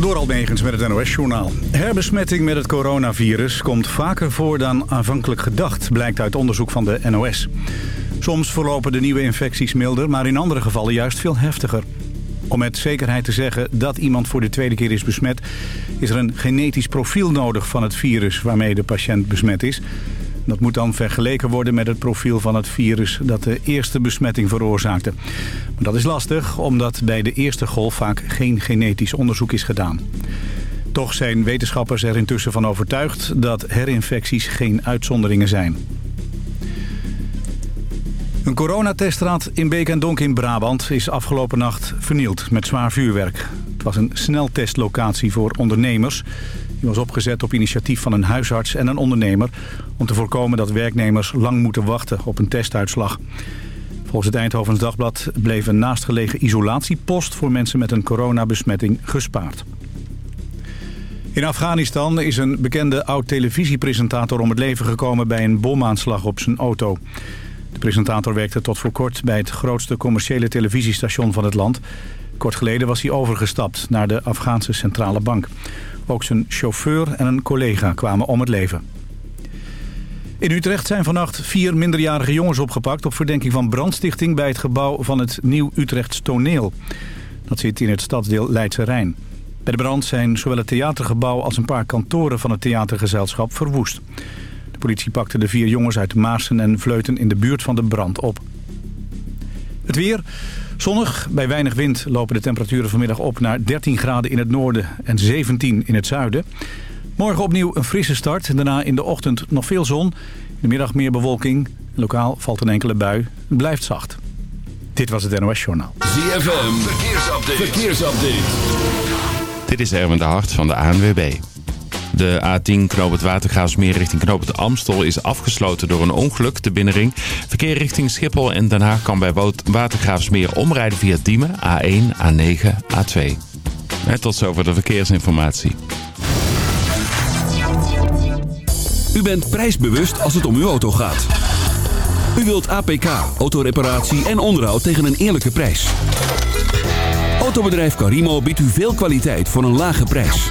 Door Almegens met het NOS-journaal. Herbesmetting met het coronavirus komt vaker voor dan aanvankelijk gedacht... blijkt uit onderzoek van de NOS. Soms verlopen de nieuwe infecties milder, maar in andere gevallen juist veel heftiger. Om met zekerheid te zeggen dat iemand voor de tweede keer is besmet... is er een genetisch profiel nodig van het virus waarmee de patiënt besmet is... Dat moet dan vergeleken worden met het profiel van het virus dat de eerste besmetting veroorzaakte. Maar dat is lastig, omdat bij de eerste golf vaak geen genetisch onderzoek is gedaan. Toch zijn wetenschappers er intussen van overtuigd dat herinfecties geen uitzonderingen zijn. Een coronatestraad in Beek en Donk in Brabant is afgelopen nacht vernield met zwaar vuurwerk. Het was een sneltestlocatie voor ondernemers. Die was opgezet op initiatief van een huisarts en een ondernemer... om te voorkomen dat werknemers lang moeten wachten op een testuitslag. Volgens het Eindhovens Dagblad bleef een naastgelegen isolatiepost... voor mensen met een coronabesmetting gespaard. In Afghanistan is een bekende oud-televisiepresentator om het leven gekomen... bij een bomaanslag op zijn auto. De presentator werkte tot voor kort bij het grootste commerciële televisiestation van het land. Kort geleden was hij overgestapt naar de Afghaanse Centrale Bank. Ook zijn chauffeur en een collega kwamen om het leven. In Utrecht zijn vannacht vier minderjarige jongens opgepakt... op verdenking van brandstichting bij het gebouw van het Nieuw Utrechts Toneel. Dat zit in het stadsdeel Leidse Rijn. Bij de brand zijn zowel het theatergebouw als een paar kantoren van het theatergezelschap verwoest. De politie pakte de vier jongens uit Maassen en Vleuten in de buurt van de brand op. Het weer. Zonnig, bij weinig wind lopen de temperaturen vanmiddag op naar 13 graden in het noorden en 17 in het zuiden. Morgen opnieuw een frisse start en daarna in de ochtend nog veel zon. In de middag meer bewolking. Lokaal valt een enkele bui. Het blijft zacht. Dit was het NOS Journaal. ZFM, verkeersupdate. verkeersupdate. Dit is Erwin de Hart van de ANWB. De A10 Knoop het Watergraafsmeer richting Knoop het Amstel is afgesloten door een ongeluk, de binnenring. Verkeer richting Schiphol en Den Haag kan bij Watergraafsmeer omrijden via Diemen, A1, A9, A2. En tot zover de verkeersinformatie. U bent prijsbewust als het om uw auto gaat. U wilt APK, autoreparatie en onderhoud tegen een eerlijke prijs. Autobedrijf Carimo biedt u veel kwaliteit voor een lage prijs.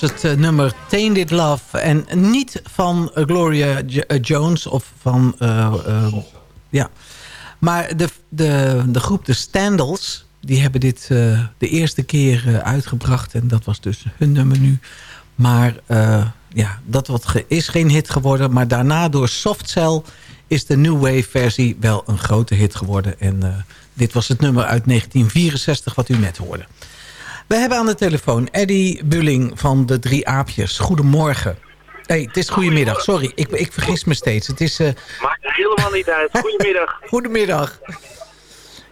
Was het uh, nummer Tainted Love. En niet van uh, Gloria uh, Jones of van... ja. Maar de, de, de groep de Standals... die hebben dit de eerste keer uitgebracht. En dat was dus hun nummer nu. Maar ja, dat wat is geen hit geworden. Maar daarna door Soft Cell is de New Wave versie wel een grote hit geworden. En dit was het nummer uit 1964 wat u net hoorde. We hebben aan de telefoon Eddie Bulling van de Drie Aapjes. Goedemorgen. hey, het is goedemiddag. Sorry, ik, ik vergis me steeds. Het is, uh... Maakt helemaal niet uit. Goedemiddag. goedemiddag.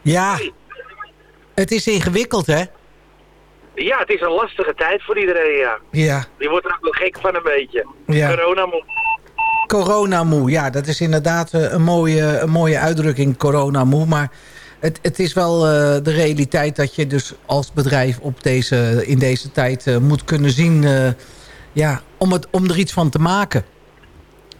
Ja, het is ingewikkeld, hè? Ja, het is een lastige tijd voor iedereen, ja. Ja. Die wordt er ook wel gek van een beetje. Ja. Coronamoe. Coronamoe, ja, dat is inderdaad eh, een mooie, een mooie uitdrukking, coronamoe. Maar het, het is wel uh, de realiteit dat je dus als bedrijf op deze, in deze tijd uh, moet kunnen zien... Uh, ja, om, het, om er iets van te maken.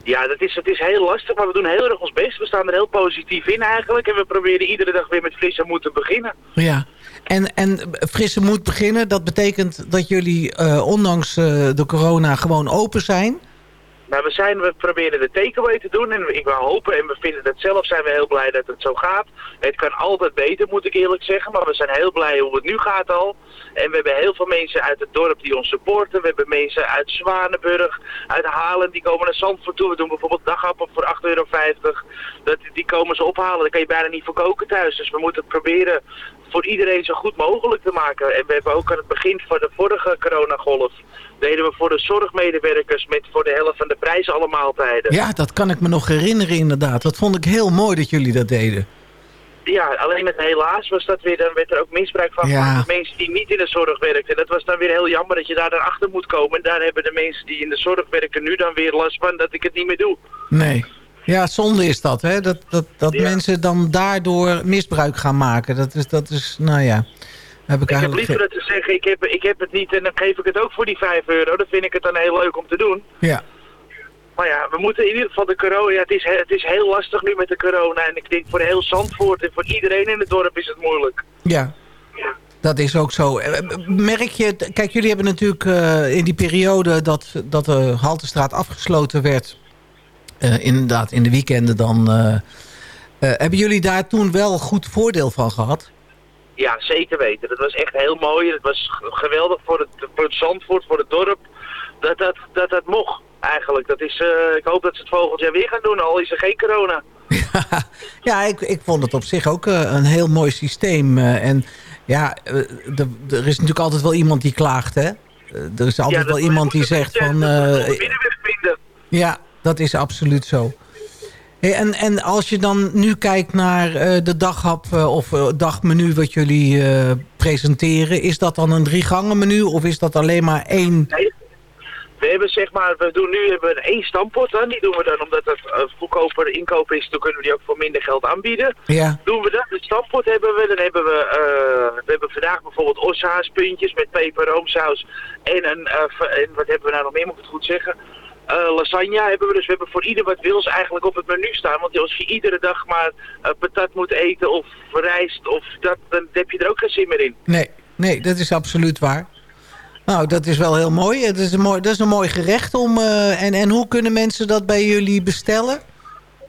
Ja, dat is, het is heel lastig, maar we doen heel erg ons best. We staan er heel positief in eigenlijk. En we proberen iedere dag weer met frisse moed te beginnen. Ja, en, en frisse moed beginnen, dat betekent dat jullie ondanks de corona gewoon open zijn... Maar we, zijn, we proberen de takeaway te doen en ik wil hopen en we vinden het zelf zijn we heel blij dat het zo gaat. Het kan altijd beter moet ik eerlijk zeggen, maar we zijn heel blij hoe het nu gaat al. En we hebben heel veel mensen uit het dorp die ons supporten. We hebben mensen uit Zwanenburg, uit Halen, die komen naar Zandvoort toe. We doen bijvoorbeeld dagappen voor 8,50 euro. Dat, die komen ze ophalen, daar kan je bijna niet voor koken thuis. Dus we moeten het proberen voor iedereen zo goed mogelijk te maken. En we hebben ook aan het begin van de vorige coronagolf deden we voor de zorgmedewerkers met voor de helft van de prijs alle maaltijden. Ja, dat kan ik me nog herinneren inderdaad. Dat vond ik heel mooi dat jullie dat deden. Ja, alleen met helaas was dat weer, dan werd er ook misbruik van ja. van mensen die niet in de zorg werkten. Dat was dan weer heel jammer dat je daar dan achter moet komen. En daar hebben de mensen die in de zorg werken nu dan weer last van dat ik het niet meer doe. Nee. Ja, zonde is dat, hè? Dat, dat, dat mensen dan daardoor misbruik gaan maken. Dat is, dat is nou ja... Heb ik, ik heb liever dat te zeggen, ik heb, ik heb het niet en dan geef ik het ook voor die 5 euro. Dan vind ik het dan heel leuk om te doen. Ja. Maar ja, we moeten in ieder geval de corona... Ja, het, is, het is heel lastig nu met de corona. En ik denk voor heel Zandvoort en voor iedereen in het dorp is het moeilijk. Ja. ja. Dat is ook zo. Eh, merk je... Kijk, jullie hebben natuurlijk uh, in die periode dat, dat de Haltestraat afgesloten werd... Uh, inderdaad, in de weekenden dan... hebben jullie daar toen wel goed voordeel van gehad? Ja, zeker weten. Dat was echt heel mooi. Het was geweldig voor het, voor het Zandvoort, voor het dorp. Dat dat, dat, dat mocht eigenlijk. Dat is, uh, ik hoop dat ze het volgend jaar weer gaan doen, al is er geen corona. ja, ik, ik vond het op zich ook uh, een heel mooi systeem. Uh, en ja, er is natuurlijk altijd wel iemand die klaagt, hè? er is altijd ja, wel iemand die zegt van... ja, dat is absoluut zo en, en als je dan nu kijkt naar uh, de daghap uh, of uh, dagmenu wat jullie presenteren... is dat dan een drie gangen menu of is dat alleen maar één... Nee. We hebben zeg maar, we doen nu hebben we één stampot. Hè? Die doen we dan omdat het goedkoper inkoop is. Dan kunnen we die ook voor minder geld aanbieden. Ja. Doen we dat. De stampot hebben we. Dan hebben we, we hebben vandaag bijvoorbeeld oshaaspuntjes met peper, roomsaus. En, een, en wat hebben we nou nog meer, moet ik het goed zeggen? Uh, lasagne hebben we dus. We hebben voor ieder wat wils eigenlijk op het menu staan. Want als je iedere dag maar uh, patat moet eten of rijst of dat, dan heb je er ook geen zin meer in. Nee, nee, dat is absoluut waar. Nou, dat is wel heel mooi. Dat is een mooi, dat is een mooi gerecht. Om, uh, en, en hoe kunnen mensen dat bij jullie bestellen?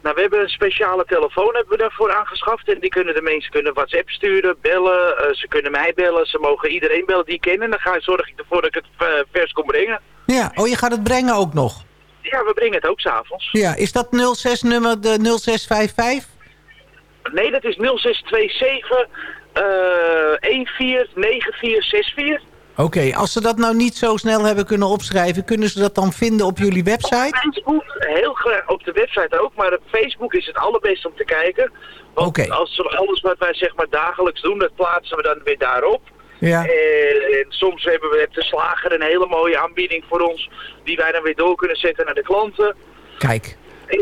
Nou, we hebben een speciale telefoon hebben we daarvoor aangeschaft. En die kunnen de mensen kunnen WhatsApp sturen, bellen. Uh, ze kunnen mij bellen. Ze mogen iedereen bellen die kennen. Dan ga, zorg ik ervoor dat ik het uh, vers kom brengen. Ja, oh, je gaat het brengen ook nog? Ja, we brengen het ook s'avonds. Ja, is dat 06 nummer de 0655? Nee, dat is 0627 uh, 149464. Oké, als ze dat nou niet zo snel hebben kunnen opschrijven... kunnen ze dat dan vinden op jullie website? Op Facebook, heel graag op de website ook. Maar op Facebook is het allerbest om te kijken. Want als alles wat wij zeg maar dagelijks doen... dat plaatsen we dan weer daarop. Ja. En, en, soms hebben we de slager een hele mooie aanbieding voor ons... die wij dan weer door kunnen zetten naar de klanten. Kijk,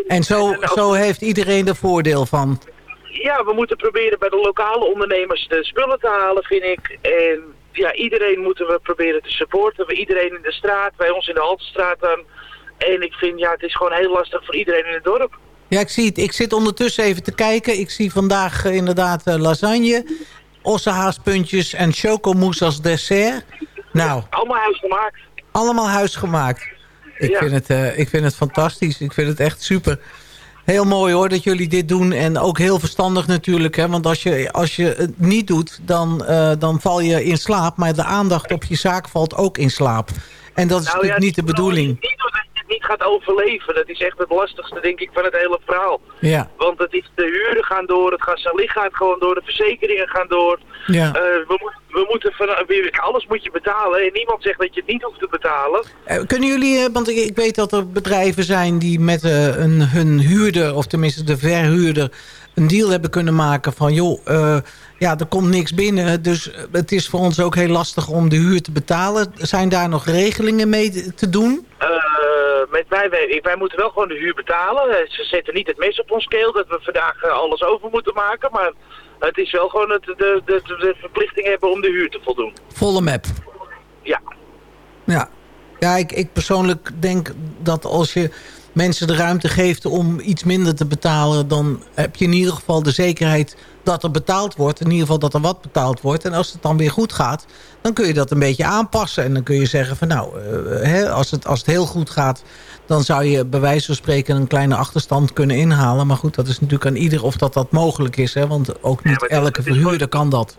en zo, zo heeft iedereen er voordeel van? Ja, we moeten proberen bij de lokale ondernemers de spullen te halen, vind ik. En ja, iedereen moeten we proberen te supporten. We iedereen in de straat, bij ons in de Haltestraat dan. En ik vind, ja, het is gewoon heel lastig voor iedereen in het dorp. Ja, ik zie het. Ik zit ondertussen even te kijken. Ik zie vandaag uh, inderdaad uh, lasagne, ossenhaaspuntjes en chocomousse als dessert. Nou. Allemaal huisgemaakt. Allemaal huisgemaakt. Ik, Ja. vind het, eh, ik vind het fantastisch. Ik vind het echt super. Heel mooi hoor dat jullie dit doen. En ook heel verstandig natuurlijk. Hè? Want als je, als je het niet doet, dan, eh, dan val je in slaap. Maar de aandacht op je zaak valt ook in slaap. En dat is Nou natuurlijk niet de bedoeling. Niet je het niet gaat overleven. Dat is echt het lastigste, denk ik, van het hele verhaal. Ja, Want het is, de huren gaan door, het gasalicht gaat gewoon door, de verzekeringen gaan door. ja. Eh, we, we moeten van, alles moet je betalen. En niemand zegt dat je het niet hoeft te betalen. Eh, Kunnen jullie, eh, want ik, ik weet dat er bedrijven zijn die met een, hun huurder, of tenminste de verhuurder, een deal hebben kunnen maken van joh, ja, er komt niks binnen, dus het is voor ons ook heel lastig om de huur te betalen. Zijn daar nog regelingen mee te doen? Met wij, wij, wij moeten wel gewoon de huur betalen. Eh, Ze zetten niet het mes op ons keel dat we vandaag eh, alles over moeten maken. Maar het is wel gewoon het, de, de, de, de verplichting hebben om de huur te voldoen. Volle map. Ja. Ja, ja ik, ik persoonlijk denk dat als je mensen de ruimte geeft om iets minder te betalen... dan heb je in ieder geval de zekerheid dat er betaald wordt. In ieder geval dat er wat betaald wordt. En als het dan weer goed gaat, dan kun je dat een beetje aanpassen. En dan kun je zeggen van nou, eh, hè, als, het, als het heel goed gaat... dan zou je bij wijze van spreken een kleine achterstand kunnen inhalen. Maar goed, dat is natuurlijk aan ieder of dat dat mogelijk is. Hè? Want ook niet elke verhuurder kan dat.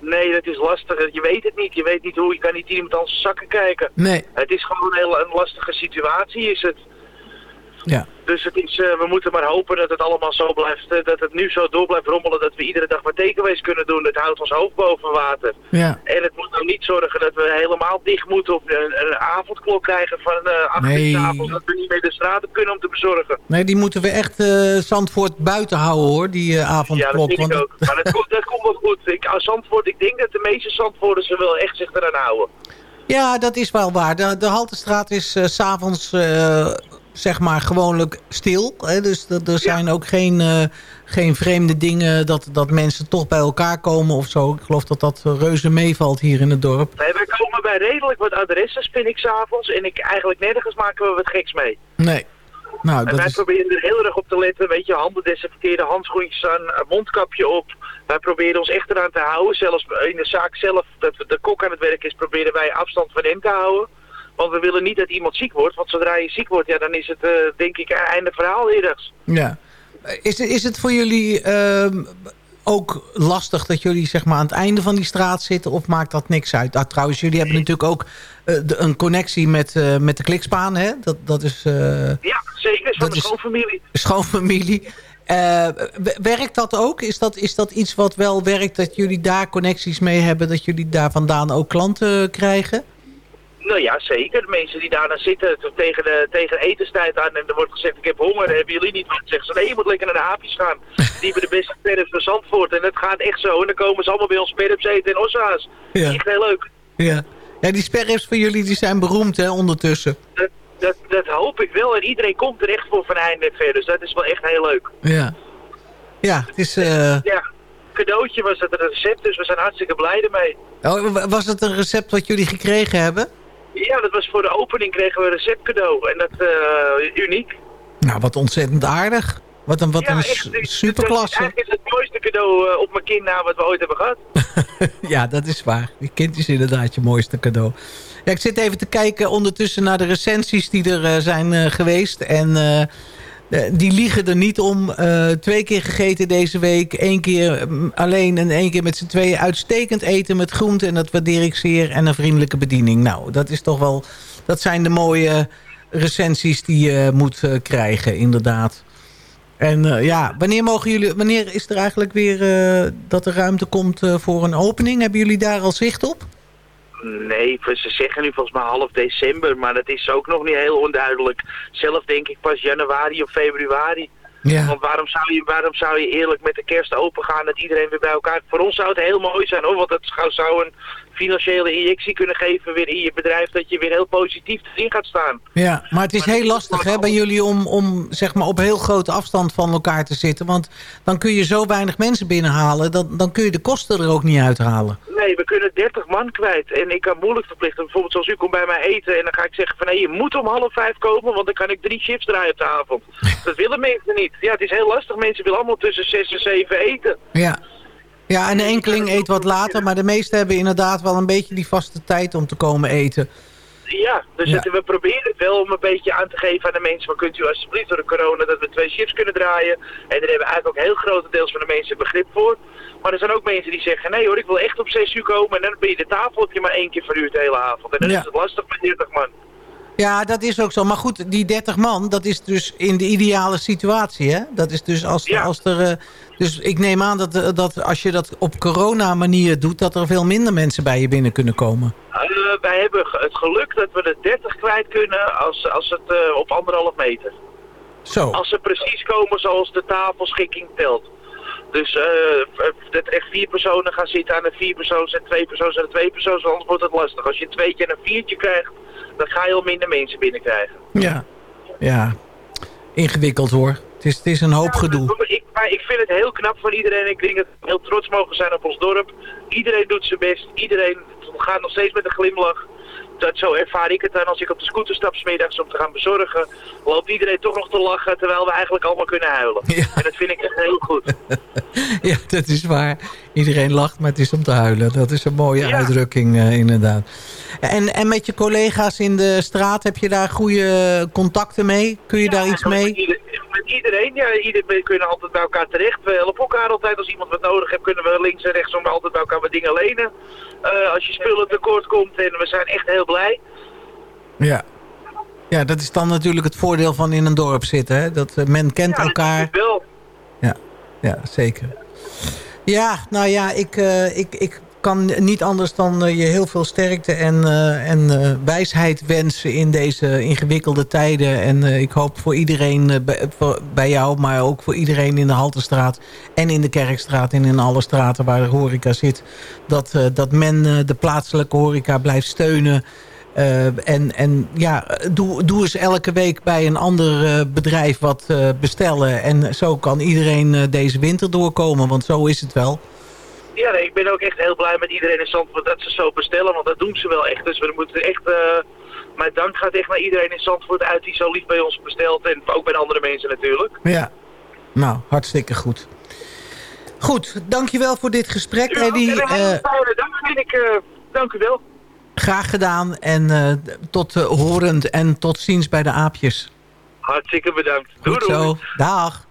Nee, dat is lastig. Je weet het niet. Je weet niet hoe. Je kan niet iemand zijn zakken kijken. Nee, Het is gewoon een heel een lastige situatie, is het. ja. Dus het is, eh, we moeten maar hopen dat het allemaal zo blijft, eh, dat het nu zo door blijft rommelen, dat we iedere dag maar takeaways kunnen doen. Het houdt ons hoofd boven water. ja. En het moet nou niet zorgen dat we helemaal dicht moeten of een, een avondklok krijgen van eh 8 uur Nee. 's avonds, dat we niet meer de straat op kunnen om te bezorgen. Nee, die moeten we echt eh, Zandvoort buiten houden hoor, die eh, Ja, dat avondklok. vind ik want ook. Maar dat, komt- dat komt wel goed. Ik, als Zandvoort, ik denk dat de meeste Zandvoorters er wel echt zich eraan houden. Ja, dat is wel waar. De, de Haltestraat is eh, s s'avonds eh, zeg maar gewoonlijk stil. Hè? Dus er- er zijn ook geen, eh, geen vreemde dingen dat, dat mensen toch bij elkaar komen of zo. Ik geloof dat dat reuze meevalt hier in het dorp. Nee, wij komen bij redelijk wat adressen, vind ik s'avonds. En ik, eigenlijk nergens maken we wat geks mee. Nee. Nou, En dat wij is... proberen er heel erg op te letten. Weet je, handen desinfecteren, handschoentjes aan, mondkapje op. Wij proberen ons echt eraan te houden. Zelfs in de zaak zelf, dat de kok aan het werk is, proberen wij afstand van hem te houden. Want we willen niet dat iemand ziek wordt. Want zodra je ziek wordt, ja, dan is het, eh, denk ik, einde verhaal eerder. Ja. Is, is het voor jullie ehm, ook lastig dat jullie zeg maar, aan het einde van die straat zitten? Of maakt dat niks uit? Ah, trouwens, jullie hebben natuurlijk ook eh, de- een connectie met, eh, met de klikspaan. Hè? Dat, dat is Ja, zeker. Van Dat de schoonfamilie. schoonfamilie. Werkt dat ook? Is dat, is dat iets wat wel werkt dat jullie daar connecties mee hebben? Dat jullie daar vandaan ook klanten krijgen? Nou ja, zeker. De mensen die daar dan zitten tegen, de, tegen etenstijd aan en er wordt gezegd ik heb honger, hebben jullie niet wat? Zeggen ze nee, je moet lekker naar de aapjes gaan. Die hebben de beste perps van Zandvoort en het gaat echt zo. En dan komen ze allemaal bij ons perps eten en ossa's. Ja. Echt heel leuk. Ja. Ja, die sperrips van jullie die zijn beroemd hè, ondertussen. Dat, dat, dat hoop ik wel en iedereen komt er echt voor van eind en ver. Dus dat is wel echt heel leuk. Ja. Ja, het is... eh, Ja, cadeautje was het een recept, dus we zijn hartstikke blij ermee. Oh, wa- was het een recept wat jullie gekregen hebben? Ja, dat was voor de opening kregen we een recept cadeau en dat eh uniek. Nou, wat ontzettend aardig. Wat een, wat ja, een echt, superklasse. Eigenlijk is het mooiste cadeau eh, op mijn kind na wat we ooit hebben gehad. ja, dat is waar. Je kind is inderdaad je mooiste cadeau. Ja, ik zit even te kijken ondertussen naar de recensies die er eh, zijn geweest. En die liegen er niet om. Eh, twee keer gegeten deze week. Eén keer mm, alleen en één keer met z'n tweeën. Uitstekend eten met groente en dat waardeer ik zeer. En een vriendelijke bediening. Nou, dat is toch wel... Dat zijn de mooie recensies die je moet eh, krijgen, inderdaad. En eh, ja, wanneer, mogen jullie, wanneer is er eigenlijk weer eh, dat er ruimte komt eh, voor een opening? Hebben jullie daar al zicht op? Nee, ze zeggen nu volgens mij half december, maar dat is ook nog niet heel onduidelijk. Zelf denk ik pas januari of februari. Ja. Want waarom zou, je, waarom zou je eerlijk met de kerst open gaan dat iedereen weer bij elkaar... Voor ons zou het heel mooi zijn hoor, want zou- zou een financiële injectie kunnen geven weer in je bedrijf... dat je weer heel positief erin gaat staan. Ja, maar het is heel lastig hè, bij jullie om, om zeg maar, op heel grote afstand van elkaar te zitten. Want dan kun je zo weinig mensen binnenhalen. Dan, dan kun je de kosten er ook niet uithalen. Nee, we kunnen 30 man kwijt en ik kan moeilijk verplichten. Bijvoorbeeld zoals u komt bij mij eten en dan ga ik zeggen van... hé, je moet om half vijf komen, want dan kan ik drie shifts draaien op de avond. Dat willen mensen niet. Ja, het is heel lastig. Mensen willen allemaal tussen zes en zeven eten. Ja, Ja, en een enkeling eet wat later, maar de meesten hebben inderdaad wel een beetje die vaste tijd om te komen eten. Ja, dus Ja. Het, we proberen het wel om een beetje aan te geven aan de mensen. Maar kunt u alsjeblieft door de corona dat we twee shifts kunnen draaien. En daar hebben eigenlijk ook heel grote deels van de mensen begrip voor. Maar er zijn ook mensen die zeggen, nee hoor, ik wil echt op 6 uur komen. En dan ben je de tafel heb je maar één keer verhuurd de hele avond. En dan Ja. is het lastig met 30 man. Ja, dat is ook zo. Maar goed, die 30 man, dat is dus in de ideale situatie, hè? Dat is dus als, Ja. als er... eh, dus ik neem aan dat, eh, dat als je dat op corona-manier doet... dat er veel minder mensen bij je binnen kunnen komen. Eh, wij hebben het geluk dat we de 30 kwijt kunnen als, als het op anderhalf meter. Zo. Als ze precies komen zoals de tafelschikking telt. Dus dat echt vier personen gaan zitten aan een vier persoons en twee persoons en een twee persoons, anders wordt het lastig. Als je een tweetje en een viertje krijgt, dan ga je al minder mensen binnenkrijgen. Ja. Ja. Ingewikkeld hoor. Het is, het is een hoop gedoe. Ik, maar ik vind het heel knap van iedereen. Ik denk dat we heel trots mogen zijn op ons dorp. Iedereen doet zijn best. Iedereen gaat nog steeds met een glimlach. Dat, zo ervaar ik het dan als ik op de scooter stap 's middags om te gaan bezorgen. Loopt iedereen toch nog te lachen terwijl we eigenlijk allemaal kunnen huilen. Ja. En dat vind ik echt heel goed. Ja, dat is waar. Iedereen lacht, maar het is om te huilen. Dat is een mooie Ja. uitdrukking eh, inderdaad. En, en met je collega's in de straat, heb je daar goede contacten mee? Kun je daar iets Eigenlijk mee? Met, iedereen, ja, ieder, we kunnen altijd bij elkaar terecht. We helpen elkaar altijd. Als iemand wat nodig heeft, kunnen we links en rechts om altijd bij elkaar wat dingen lenen. Eh, als je spullen tekort komt en we zijn echt heel blij. Ja. Ja, dat is dan natuurlijk het voordeel van in een dorp zitten. Hè? Dat eh, men kent Ja, elkaar. dat wel. Ja, ja zeker. Ja, nou ja, ik, eh, ik, ik kan niet anders dan eh, je heel veel sterkte en, eh, en eh, wijsheid wensen in deze ingewikkelde tijden. En ik hoop voor iedereen, bij, bij jou, maar ook voor iedereen in de Haltestraat en in de Kerkstraat en in alle straten waar de horeca zit, dat, dat men de plaatselijke horeca blijft steunen. En, en ja, doe, doe eens elke week bij een ander bedrijf wat bestellen. En zo kan iedereen deze winter doorkomen, want zo is het wel. Ja, nee, ik ben ook echt heel blij met iedereen in Zandvoort dat ze zo bestellen, want dat doen ze wel echt. Dus we moeten echt, eh mijn dank gaat echt naar iedereen in Zandvoort uit die zo lief bij ons bestelt. En ook bij de andere mensen natuurlijk. Ja, nou, hartstikke goed. Goed, dankjewel voor dit gesprek, Ja, Eddie. Eh, ik. eh, dank u wel. graag gedaan en tot horend en tot ziens bij de aapjes. Hartstikke bedankt. Doei, Goed doei. zo, dag.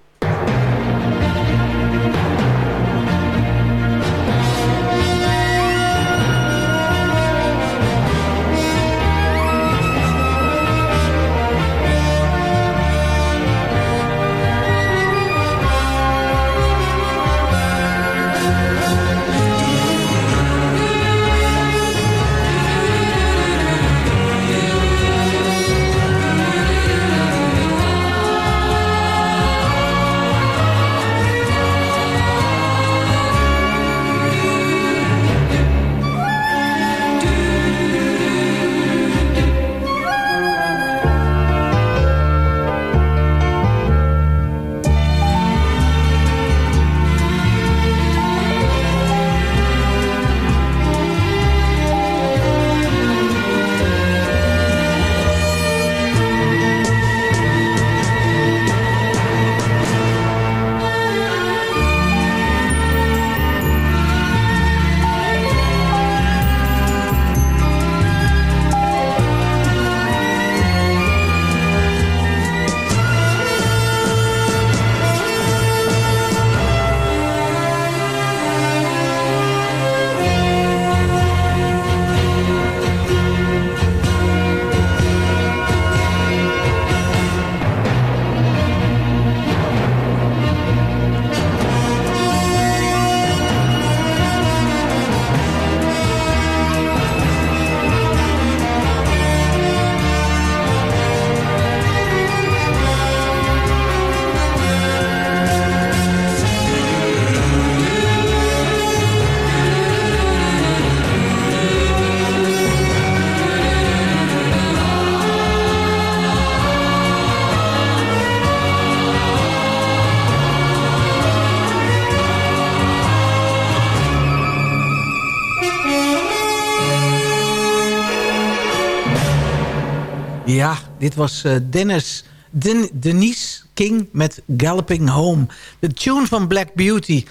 Dit was eh, Dennis, Den, Denise King met Galloping Home. De tune van Black Beauty.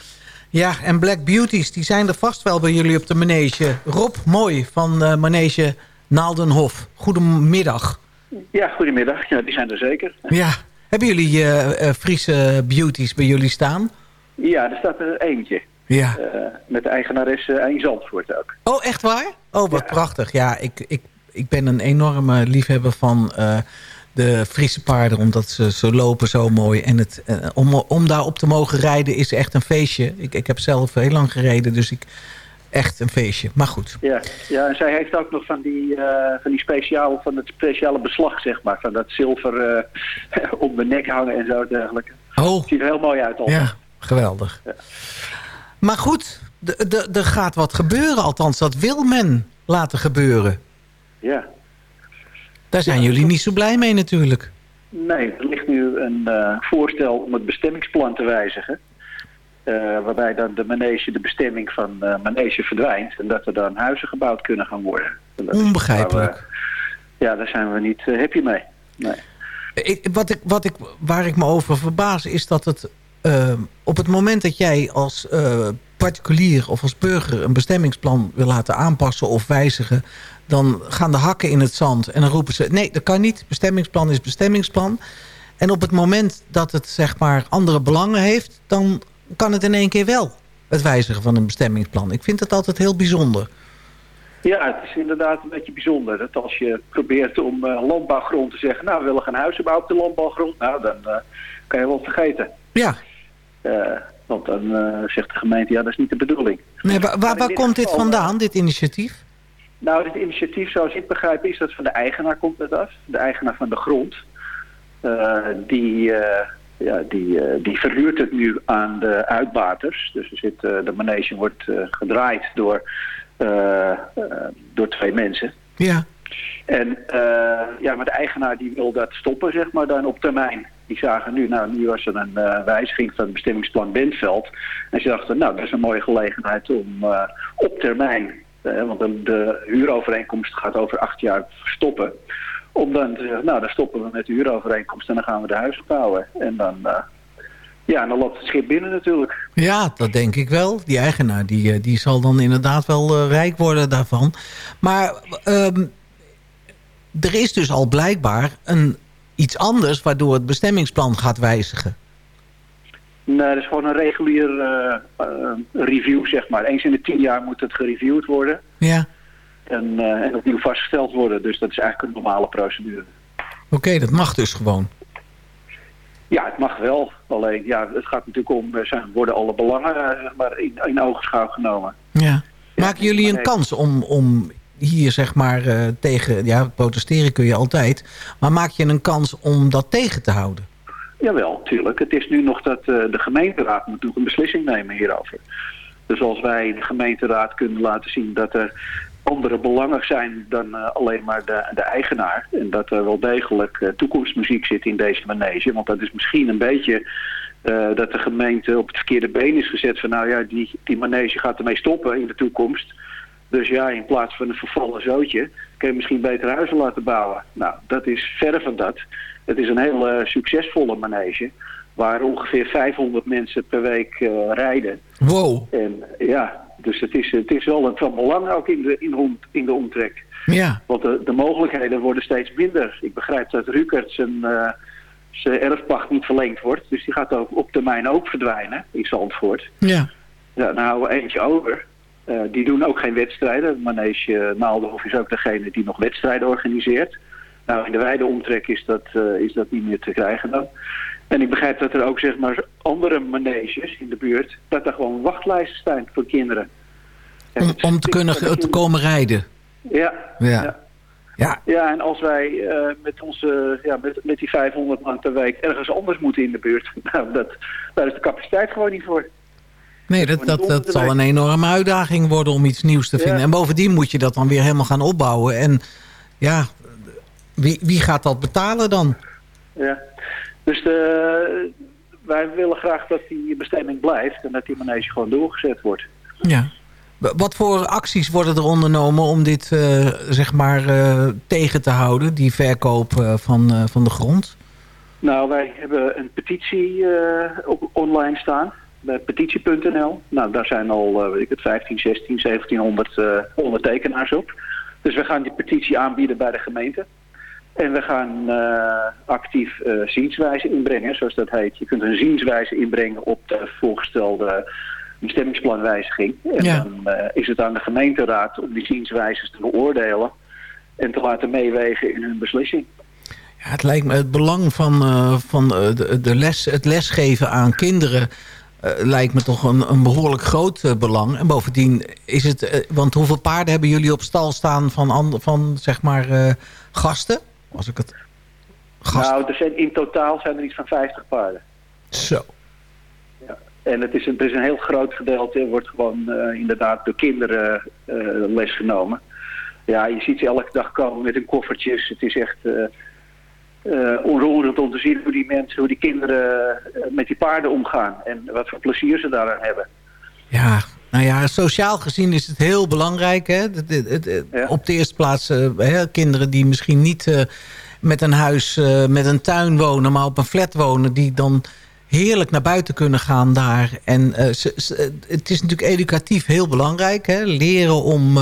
Ja, en Black Beauties, die zijn er vast wel bij jullie op de manege. Rob Mooi van uh, manege Naaldenhof. Goedemiddag. Ja, goedemiddag. Ja, die zijn er zeker. Ja. Hebben jullie uh, Friese beauties bij jullie staan? Ja, er staat er eentje. Ja. Uh, met de eigenares uh, in Zandvoort ook. Oh, echt waar? Oh, wat ja. prachtig. Ja, ik, ik, ik ben een enorme liefhebber van uh, de Friese paarden. Omdat ze, ze lopen zo mooi. En het, om, om daar op te mogen rijden is echt een feestje. Ik, ik heb zelf heel lang gereden, dus ik, echt een feestje. Maar goed. Ja, ja en zij heeft ook nog van die, van die speciaal, van het speciale beslag, zeg maar. Van dat zilver om de nek hangen en zo dergelijke. Oh. Ziet er heel mooi uit al. Ja, geweldig. Ja. Maar goed, er gaat wat gebeuren. Althans, dat wil men laten gebeuren. Ja. Daar zijn ja, jullie niet zo blij mee natuurlijk. Nee, er ligt nu een uh, voorstel om het bestemmingsplan te wijzigen. Uh, waarbij dan de manege, de bestemming van uh, manege verdwijnt. En dat er dan huizen gebouwd kunnen gaan worden. Onbegrijpelijk. We, ja, daar zijn we niet happy mee. Nee. Ik, wat ik, wat ik, waar ik me over verbaas is dat het op het moment dat jij als particulier of als burger een bestemmingsplan wil laten aanpassen of wijzigen, dan gaan de hakken in het zand en dan roepen ze, nee, dat kan niet, bestemmingsplan is bestemmingsplan. En op het moment dat het zeg maar andere belangen heeft, dan kan het in één keer wel, het wijzigen van een bestemmingsplan. Ik vind het altijd heel bijzonder. Ja, het is inderdaad een beetje bijzonder. Dat als je probeert om uh, landbouwgrond te zeggen... nou, we willen gaan huizen bouwen op de landbouwgrond... nou, dan uh, kan je wel vergeten. Ja. Uh, want dan zegt de gemeente, ja, dat is niet de bedoeling. Nee, waar waar, waar komt dit vandaan, dit initiatief? Nou, dit initiatief, zoals ik begrijp, is dat van de eigenaar komt het af. De eigenaar van de grond. die, ja, die, die verhuurt het nu aan de uitbaters. Dus er zit, de manege wordt gedraaid door... Door twee mensen. Ja. En ja, maar de eigenaar die wil dat stoppen, zeg maar, dan op termijn. Die zagen nu, nou, nu was er een wijziging van het bestemmingsplan Bentveld. En ze dachten, nou, dat is een mooie gelegenheid om op termijn, want de, huurovereenkomst gaat over acht jaar stoppen. Om dan te zeggen, nou, dan stoppen we met de huurovereenkomst en dan gaan we de huizen bouwen. En dan ja, en dan loopt het schip binnen natuurlijk. Ja, dat denk ik wel. Die eigenaar die, die zal dan inderdaad wel uh, rijk worden daarvan. Maar um, er is dus al blijkbaar een, iets anders... waardoor het bestemmingsplan gaat wijzigen. Nee, dat is gewoon een regulier uh, uh, review, zeg maar. Eens in de tien jaar moet het gereviewd worden. Ja. En, en opnieuw vastgesteld worden. Dus dat is eigenlijk een normale procedure. Oké, okay, dat mag dus gewoon. Ja, het mag wel. Alleen, ja, het gaat natuurlijk om, zijn, worden alle belangen zeg maar, in, in ogenschouw genomen. Ja. Maken ja, jullie een kans om, om hier zeg maar uh, tegen, ja, protesteren kun je altijd, maar maak je een kans om dat tegen te houden? Jawel, tuurlijk. Het is nu nog dat uh, de gemeenteraad moet nog een beslissing nemen hierover. Dus als wij de gemeenteraad kunnen laten zien dat er andere belangen zijn dan uh, alleen maar de, de, eigenaar. En dat er wel degelijk uh, toekomstmuziek zit in deze manege. Want dat is misschien een beetje dat de gemeente op het verkeerde been is gezet. Van nou ja, die, die manege gaat ermee stoppen in de toekomst. Dus ja, in plaats van een vervallen zootje... kun je misschien beter huizen laten bouwen. Nou, dat is verre van dat. Het is een heel succesvolle manege... waar ongeveer 500 mensen per week rijden. Wow. En ja, dus het is, het is wel van belang ook in de, in in de omtrek. Ja. Want de, de mogelijkheden worden steeds minder. Ik begrijp dat Rukert zijn, uh, zijn erfpacht niet verlengd wordt. Dus die gaat ook op termijn ook verdwijnen in Zandvoort. Ja. Ja, nou houden we eentje over. Uh, die doen ook geen wedstrijden. Manege Naaldenhof is ook degene die nog wedstrijden organiseert. Nou, in de wijde omtrek is dat, uh, is dat niet meer te krijgen dan. En ik begrijp dat er ook zeg maar andere maneges in de buurt... dat er gewoon wachtlijsten staan voor kinderen. Om, om te kunnen te komen rijden? Ja. Ja. ja. Ja. ja, en als wij uh, met, onze, ja, met, met die 500 man per week ergens anders moeten in de buurt... Nou, dat, daar is de capaciteit gewoon niet voor. Nee, dat, dat, dat zal een enorme uitdaging worden om iets nieuws te vinden. Ja. En bovendien moet je dat dan weer helemaal gaan opbouwen. En ja, wie, wie gaat dat betalen dan? Ja, dus de, wij willen graag dat die bestemming blijft en dat die manege gewoon doorgezet wordt. Ja. Wat voor acties worden er ondernomen om dit uh, zeg maar uh, tegen te houden, die verkoop uh, van, van de grond? Nou, wij hebben een petitie op online staan. bij petitie.nl. Nou, daar zijn al, weet ik het, 15, 16, 1700 ondertekenaars op. Dus we gaan die petitie aanbieden bij de gemeente. En we gaan actief zienswijze inbrengen, zoals dat heet. Je kunt een zienswijze inbrengen op de voorgestelde bestemmingsplanwijziging. En dan is het aan de gemeenteraad om die zienswijzes te beoordelen en te laten meewegen in hun beslissing. Ja, het lijkt me het belang van, uh, van uh, de, de, les, het lesgeven aan kinderen... Uh, lijkt me toch een, een behoorlijk groot belang. En bovendien is het... want hoeveel paarden hebben jullie op stal staan van, van zeg maar, gasten? Als ik het... Gasten. Nou, er zijn, in totaal zijn er iets van 50 paarden. Zo. Ja. En het is, een, het is een heel groot gedeelte. wordt gewoon inderdaad door kinderen les genomen ja, je ziet ze elke dag komen met hun koffertjes. Het is echt uh, uh, onroerend om te zien hoe die mensen, hoe die kinderen uh, met die paarden omgaan. En wat voor plezier ze daaraan hebben. Ja, nou ja, sociaal gezien is het heel belangrijk. Hè? Ja. Op de eerste plaats hè, kinderen die misschien niet met een huis, met een tuin wonen... maar op een flat wonen, die dan heerlijk naar buiten kunnen gaan daar. En uh, ze, ze, het is natuurlijk educatief heel belangrijk. Hè? Leren om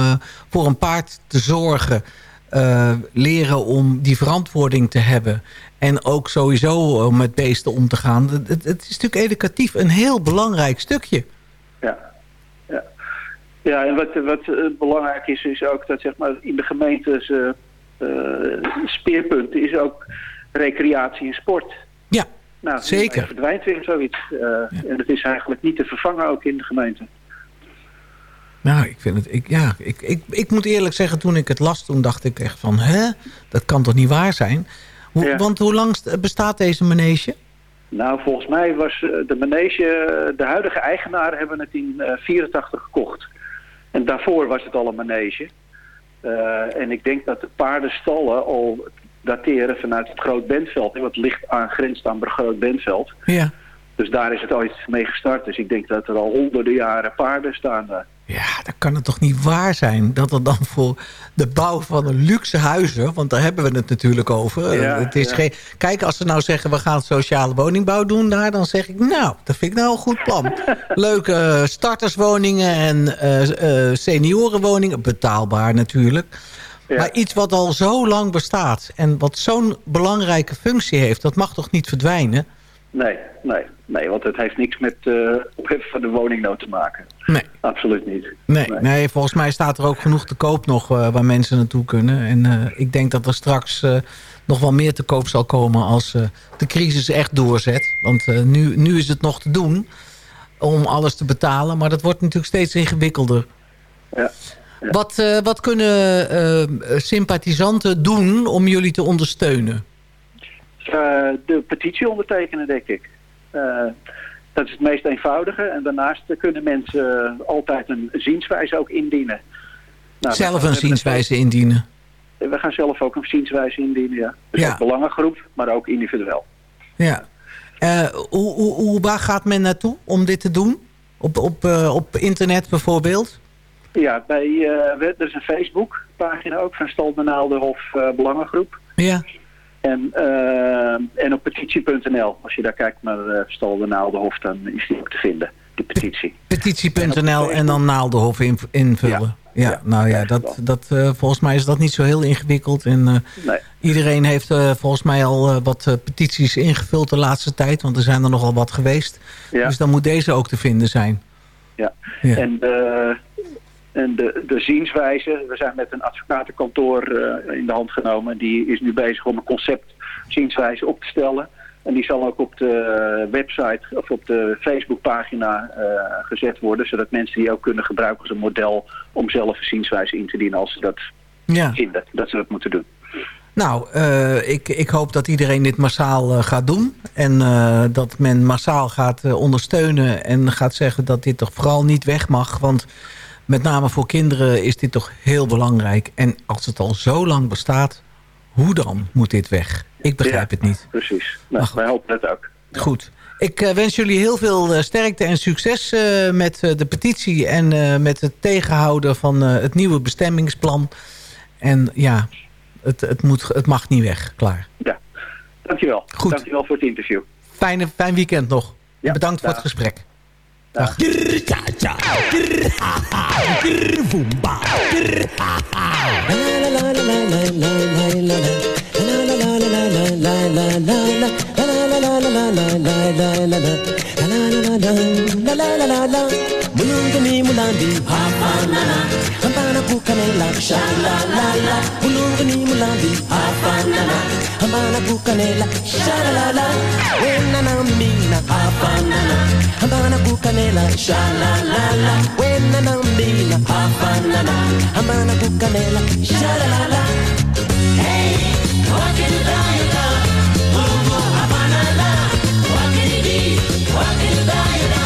voor een paard te zorgen. Uh, leren om die verantwoording te hebben. En ook sowieso om met beesten om te gaan. Het, het, is natuurlijk educatief een heel belangrijk stukje. Ja. Ja en wat, wat belangrijk is, is ook dat zeg maar, in de gemeentes speerpunten is ook recreatie en sport. Ja. Nou, Zeker. verdwijnt weer zoiets. Ja. En het is eigenlijk niet te vervangen ook in de gemeente. Nou, ik vind het... Ik, ja, ik, ik, ik moet eerlijk zeggen, toen ik het las, toen dacht ik echt van... hè, dat kan toch niet waar zijn? Hoe, ja. Want hoe lang bestaat deze manege? Nou, volgens mij was de manege... De huidige eigenaren hebben het in 84 uh, gekocht. En daarvoor was het al een manege. Uh, en ik denk dat de paardenstallen al dateren vanuit het Groot Bentveld. Wat ligt aan grenst aan Groot Bentveld. Ja. Dus daar is het ooit mee gestart. Dus ik denk dat er al honderden jaren paarden staan daar. Ja, dan kan het toch niet waar zijn dat er dan voor de bouw van een luxe huizen... want daar hebben we het natuurlijk over. Ja, het is ja. geen, kijk, als ze nou zeggen we gaan sociale woningbouw doen daar... dan zeg ik, nou, dat vind ik nou een goed plan. Leuke starterswoningen en uh, uh, seniorenwoningen. Betaalbaar natuurlijk. Ja. Maar iets wat al zo lang bestaat en wat zo'n belangrijke functie heeft... dat mag toch niet verdwijnen? Nee, nee, nee want het heeft niks met uh, opheffen van de woningnood te maken. Nee. Absoluut niet. Nee, nee. nee volgens mij staat er ook genoeg te koop nog uh, waar mensen naartoe kunnen. En uh, ik denk dat er straks nog wel meer te koop zal komen als de crisis echt doorzet. Want nu, nu is het nog te doen om alles te betalen. Maar dat wordt natuurlijk steeds ingewikkelder. Ja. Wat, wat kunnen sympathisanten doen om jullie te ondersteunen? De petitie ondertekenen, denk ik. Dat is het meest eenvoudige. En daarnaast kunnen mensen altijd een zienswijze ook indienen. Nou, zelf een zienswijze indienen? We gaan zelf ook een zienswijze indienen, ja. Dus ja. belangengroep, maar ook individueel. Ja. hoe, hoe, hoe, waar gaat men naartoe om dit te doen? Op, op, op internet bijvoorbeeld? Ja, bij, uh, er is een Facebook-pagina ook van Stal Naaldenhof uh, Belangengroep. Ja. En, uh, en op petitie.nl, als je daar kijkt naar uh, Stal de Naaldenhof, dan is die ook te vinden, die petitie. Petitie.nl en, dan Naaldenhof in, invullen. Ja. Ja, ja, nou ja, dat, dat, uh, volgens mij is dat niet zo heel ingewikkeld. En uh, nee. iedereen heeft uh, volgens mij al wat petities ingevuld de laatste tijd. Want er zijn er nogal wat geweest. Ja. Dus dan moet deze ook te vinden zijn. Ja, ja. en en de, de zienswijze, we zijn met een advocatenkantoor uh, in de hand genomen. Die is nu bezig om een concept zienswijze op te stellen. En die zal ook op de website of op de Facebookpagina uh, gezet worden. Zodat mensen die ook kunnen gebruiken als een model om zelf een zienswijze in te dienen als ze dat ja. vinden. Dat ze dat moeten doen. Nou, uh, ik, ik hoop dat iedereen dit massaal uh, gaat doen. En uh, dat men massaal gaat ondersteunen en gaat zeggen dat dit toch vooral niet weg mag. Want met name voor kinderen is dit toch heel belangrijk. En als het al zo lang bestaat, hoe dan moet dit weg? Ik begrijp ja, het niet. Precies. Nou, wij hopen het ook. Goed. Ik uh, wens jullie heel veel uh, sterkte en succes uh, met de petitie... en met het tegenhouden van het nieuwe bestemmingsplan. En ja, het, het, moet, het mag niet weg. Klaar. Ja, dankjewel. Goed. Dankjewel voor het interview. Fijne, fijn weekend nog. Ja, Bedankt dag. voor het gesprek. Dag. Mulungani mulandi bukanela sha la la la ulungani mulambi afanana amana bukanela sha la la la Wena wenana mina afanana amana bukanela sha la la la Wena wenana mina afanana amana bukanela sha la la la hey walking down your love oh oh afanana walking deep walking down you love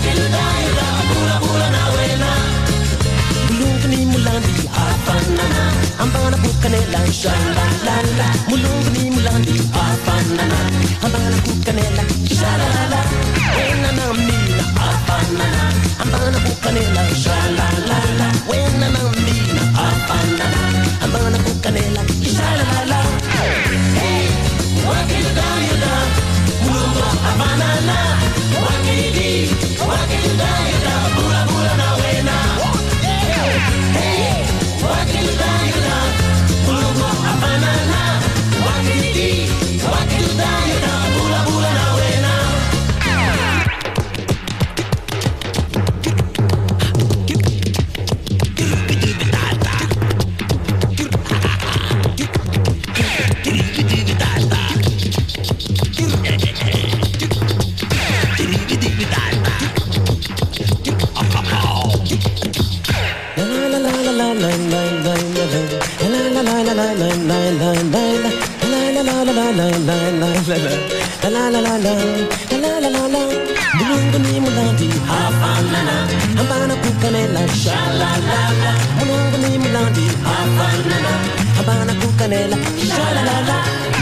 Matildaida Mula mula na wena mulandi mulandi na na Bongo, Havana, Wakidi, Wakidai, Bula Havana, Cucanela, sha la la la.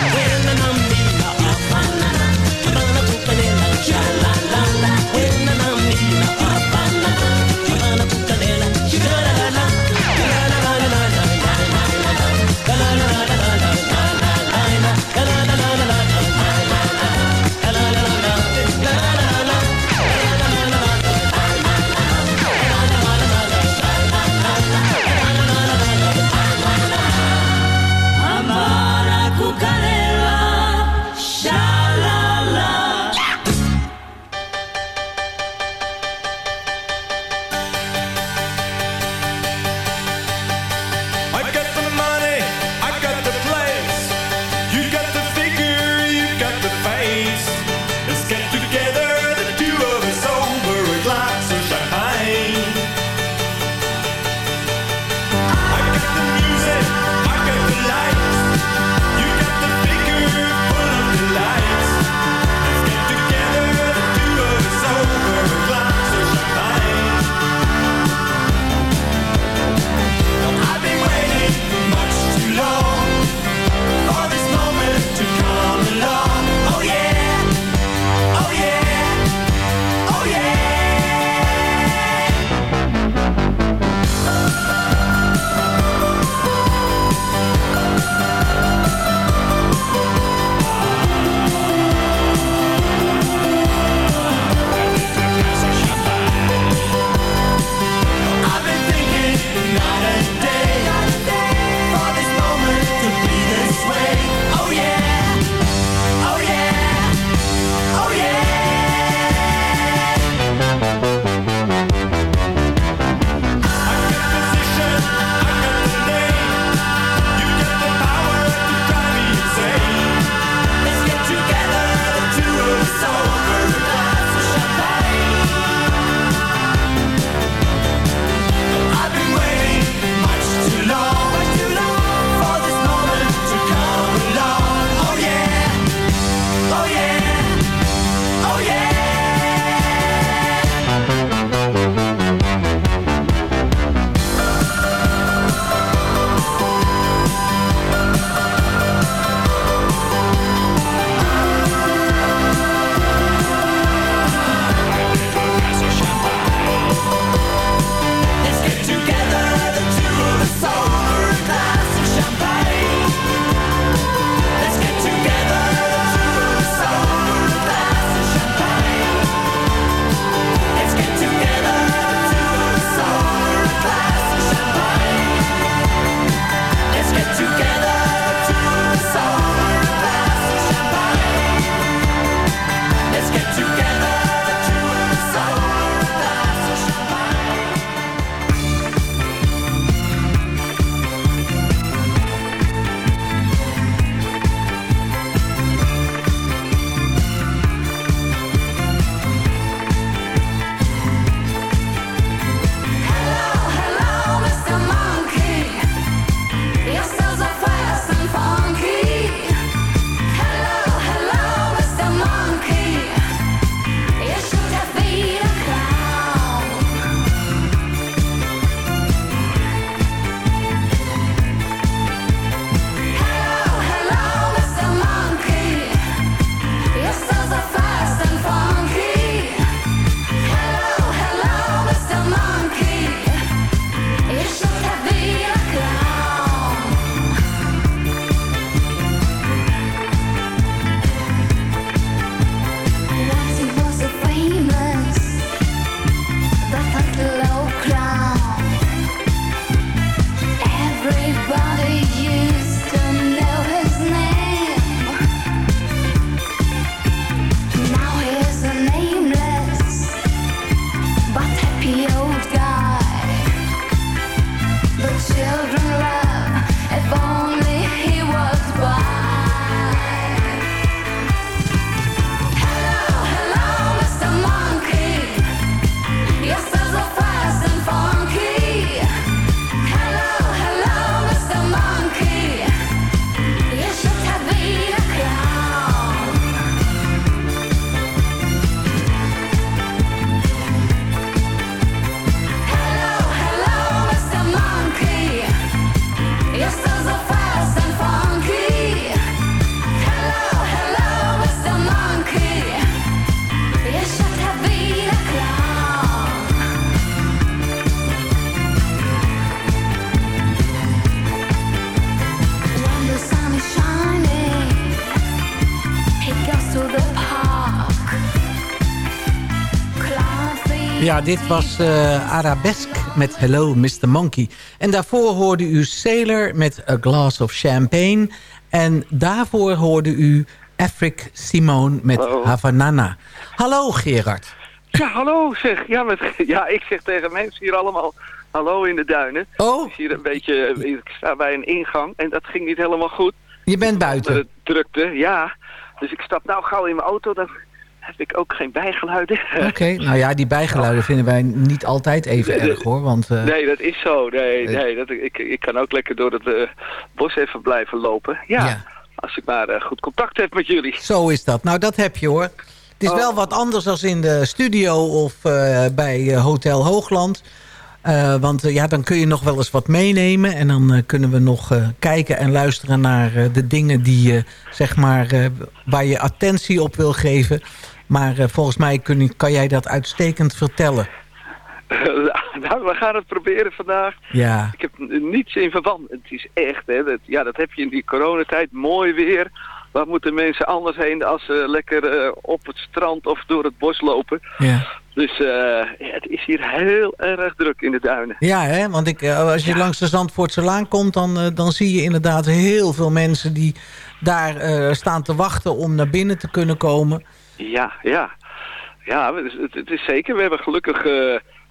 Ja, dit was uh, Arabesque met Hello Mr. Monkey. En daarvoor hoorde u Sailor met A Glass of Champagne. En daarvoor hoorde u Afric Simone met hallo. Havanana. Hallo Gerard. Ja, hallo zeg. Ja, met, ja, ik zeg tegen mensen hier allemaal hallo in de duinen. Oh. Ik, hier een beetje, ik sta bij een ingang en dat ging niet helemaal goed. Je bent buiten? De drukte, ja. Dus ik stap nou gauw in mijn auto, dan heb ik ook geen bijgeluiden. Oké, nou ja, die bijgeluiden vinden wij niet altijd even erg hoor. Want, uh... Nee, dat is zo. Nee, nee, dat, ik, ik kan ook lekker door het uh, bos even blijven lopen. Ja, ja. als ik maar uh, goed contact heb met jullie. Zo is dat. Nou, dat heb je hoor. Het is oh. wel wat anders dan in de studio of bij Hotel Hoogland. Want ja, dan kun je nog wel eens wat meenemen. En dan kunnen we nog kijken en luisteren naar de dingen die je, zeg maar, waar je attentie op wil geven. Maar volgens mij kun, kan jij dat uitstekend vertellen. nou, we gaan het proberen vandaag. Ja. Ik heb niets in verband. Het is echt, hè. Dat, ja, dat heb je in die coronatijd. Mooi weer. Waar moeten mensen anders heen als ze lekker op het strand of door het bos lopen? Ja. Dus uh, ja, het is hier heel erg druk in de duinen. Ja, hè? want ik, als je ja. langs de Zandvoortse Laan komt... Dan, uh, dan zie je inderdaad heel veel mensen die daar staan te wachten... om naar binnen te kunnen komen. Ja, ja. Ja, het, het is zeker. We hebben gelukkig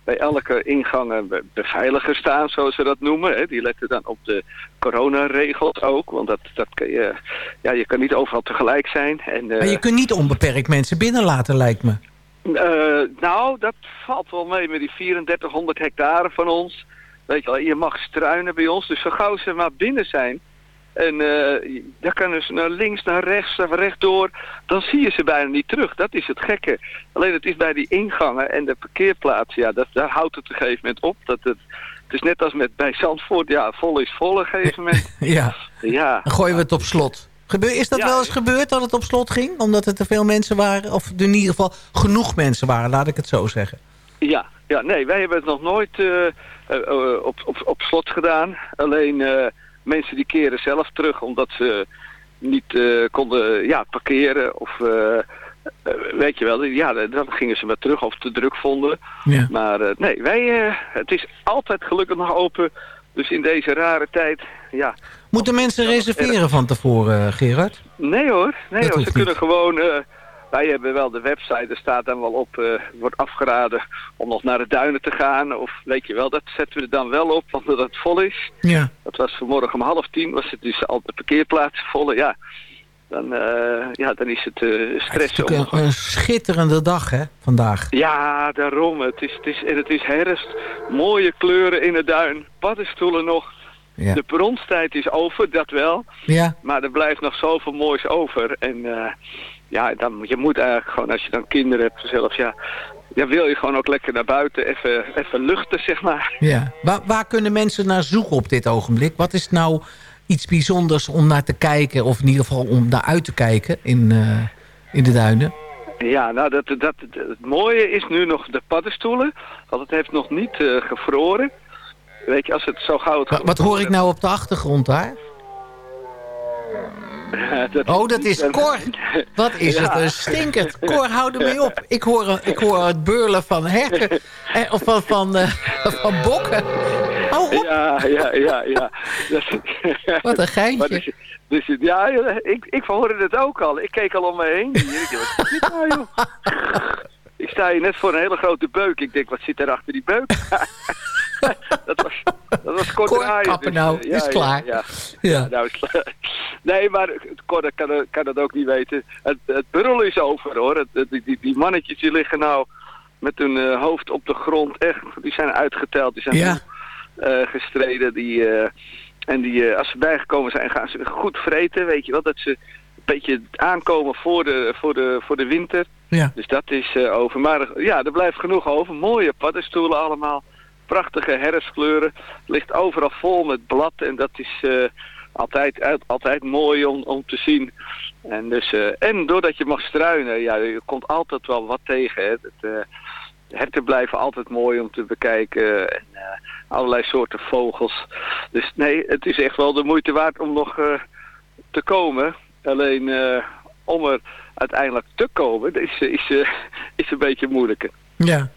bij elke ingang beveiligers staan, zoals ze dat noemen. Hè. Die letten dan op de coronaregels ook. Want dat, dat kan je, ja, je kan niet overal tegelijk zijn. En, maar je kunt niet onbeperkt mensen binnenlaten, lijkt me. Uh, nou, dat valt wel mee met die 3400 hectare van ons. Weet je wel, je mag struinen bij ons. Dus zo gauw ze maar binnen zijn. En uh, daar kunnen ze naar links, naar rechts, naar rechtdoor. Dan zie je ze bijna niet terug. Dat is het gekke. Alleen het is bij die ingangen en de parkeerplaats. Ja, dat, daar houdt het op een gegeven moment op. Dat het, het is net als met bij Zandvoort. Ja, vol is vol op een gegeven moment. ja. ja. Dan gooien we het op slot. Gebeur, is dat ja, wel eens gebeurd dat het op slot ging? Omdat er te veel mensen waren? Of in ieder geval genoeg mensen waren, laat ik het zo zeggen. Ja, ja nee, wij hebben het nog nooit uh, uh, op, op, op slot gedaan. Alleen mensen die keren zelf terug omdat ze niet konden ja, parkeren. Of weet je wel, ja, dan gingen ze maar terug of te druk vonden. Ja. Maar nee, wij, het is altijd gelukkig nog open. Dus in deze rare tijd, ja... Moeten mensen reserveren van tevoren, Gerard? Nee hoor, nee hoor. ze kunnen gewoon... Wij hebben wel de website, er staat dan wel op, uh, wordt afgeraden om nog naar de duinen te gaan. Of weet je wel, dat zetten we er dan wel op, omdat het vol is. Ja. Dat was vanmorgen om half tien, was het dus al de parkeerplaats vol. Ja, dan, uh, ja, dan is het uh, stress. Het is een, een, schitterende dag, hè, vandaag. Ja, daarom. Het is, het is, en het is herfst. Mooie kleuren in de duin. Paddenstoelen nog. Ja. De bronstijd is over, dat wel. Ja. Maar er blijft nog zoveel moois over. En uh, ja, dan, je moet eigenlijk gewoon, als je dan kinderen hebt zelfs, ja... Ja, wil je gewoon ook lekker naar buiten, even, even luchten, zeg maar. Ja. Waar, waar kunnen mensen naar zoeken op dit ogenblik? Wat is nou iets bijzonders om naar te kijken... of in ieder geval om naar uit te kijken in, uh, in de duinen? Ja, nou, dat, dat, het mooie is nu nog de paddenstoelen. Want het heeft nog niet uh, gevroren. Weet je, als het zo gauw... Het wat, wat hoor ik nou op de achtergrond daar? dat oh, dat is Cor. Wat is ja. het een stinkert. Cor, hou er mee op. Ik hoor, ik hoor het beurlen van herten. Eh, of van, van, uh, van bokken. Hou op. Ja, ja, ja. ja. Wat een geintje. Dus, dus, ja, ik, ik hoorde het ook al. Ik keek al om me heen. Dit nou, joh? Ik sta hier net voor een hele grote beuk. Ik denk, wat zit er achter die beuk? dat was, dat was kort draaien. Kappen dus, nou, ja, is klaar. Ja, ja. ja. nou is klaar. Nee, maar Cor kan, kan dat ook niet weten. Het, het burrel is over hoor. Het, die, die, die mannetjes die liggen nou met hun uh, hoofd op de grond. Echt, die zijn uitgeteld. Die zijn ja. uh, gestreden. Die, uh, en die, als ze bijgekomen zijn, gaan ze goed vreten. Weet je wel, dat ze een beetje aankomen voor de, voor de, voor de winter. Ja. Dus dat is over. Maar ja, er blijft genoeg over. Mooie paddenstoelen allemaal prachtige herfstkleuren. Het ligt overal vol met blad en dat is uh, altijd, altijd mooi om, om te zien. En, dus, uh, en doordat je mag struinen, ja, je komt altijd wel wat tegen. Hè. Het, uh, herten blijven altijd mooi om te bekijken. En allerlei soorten vogels. Dus nee, het is echt wel de moeite waard om nog te komen. Alleen om er uiteindelijk te komen is, is, is een beetje moeilijker. Ja,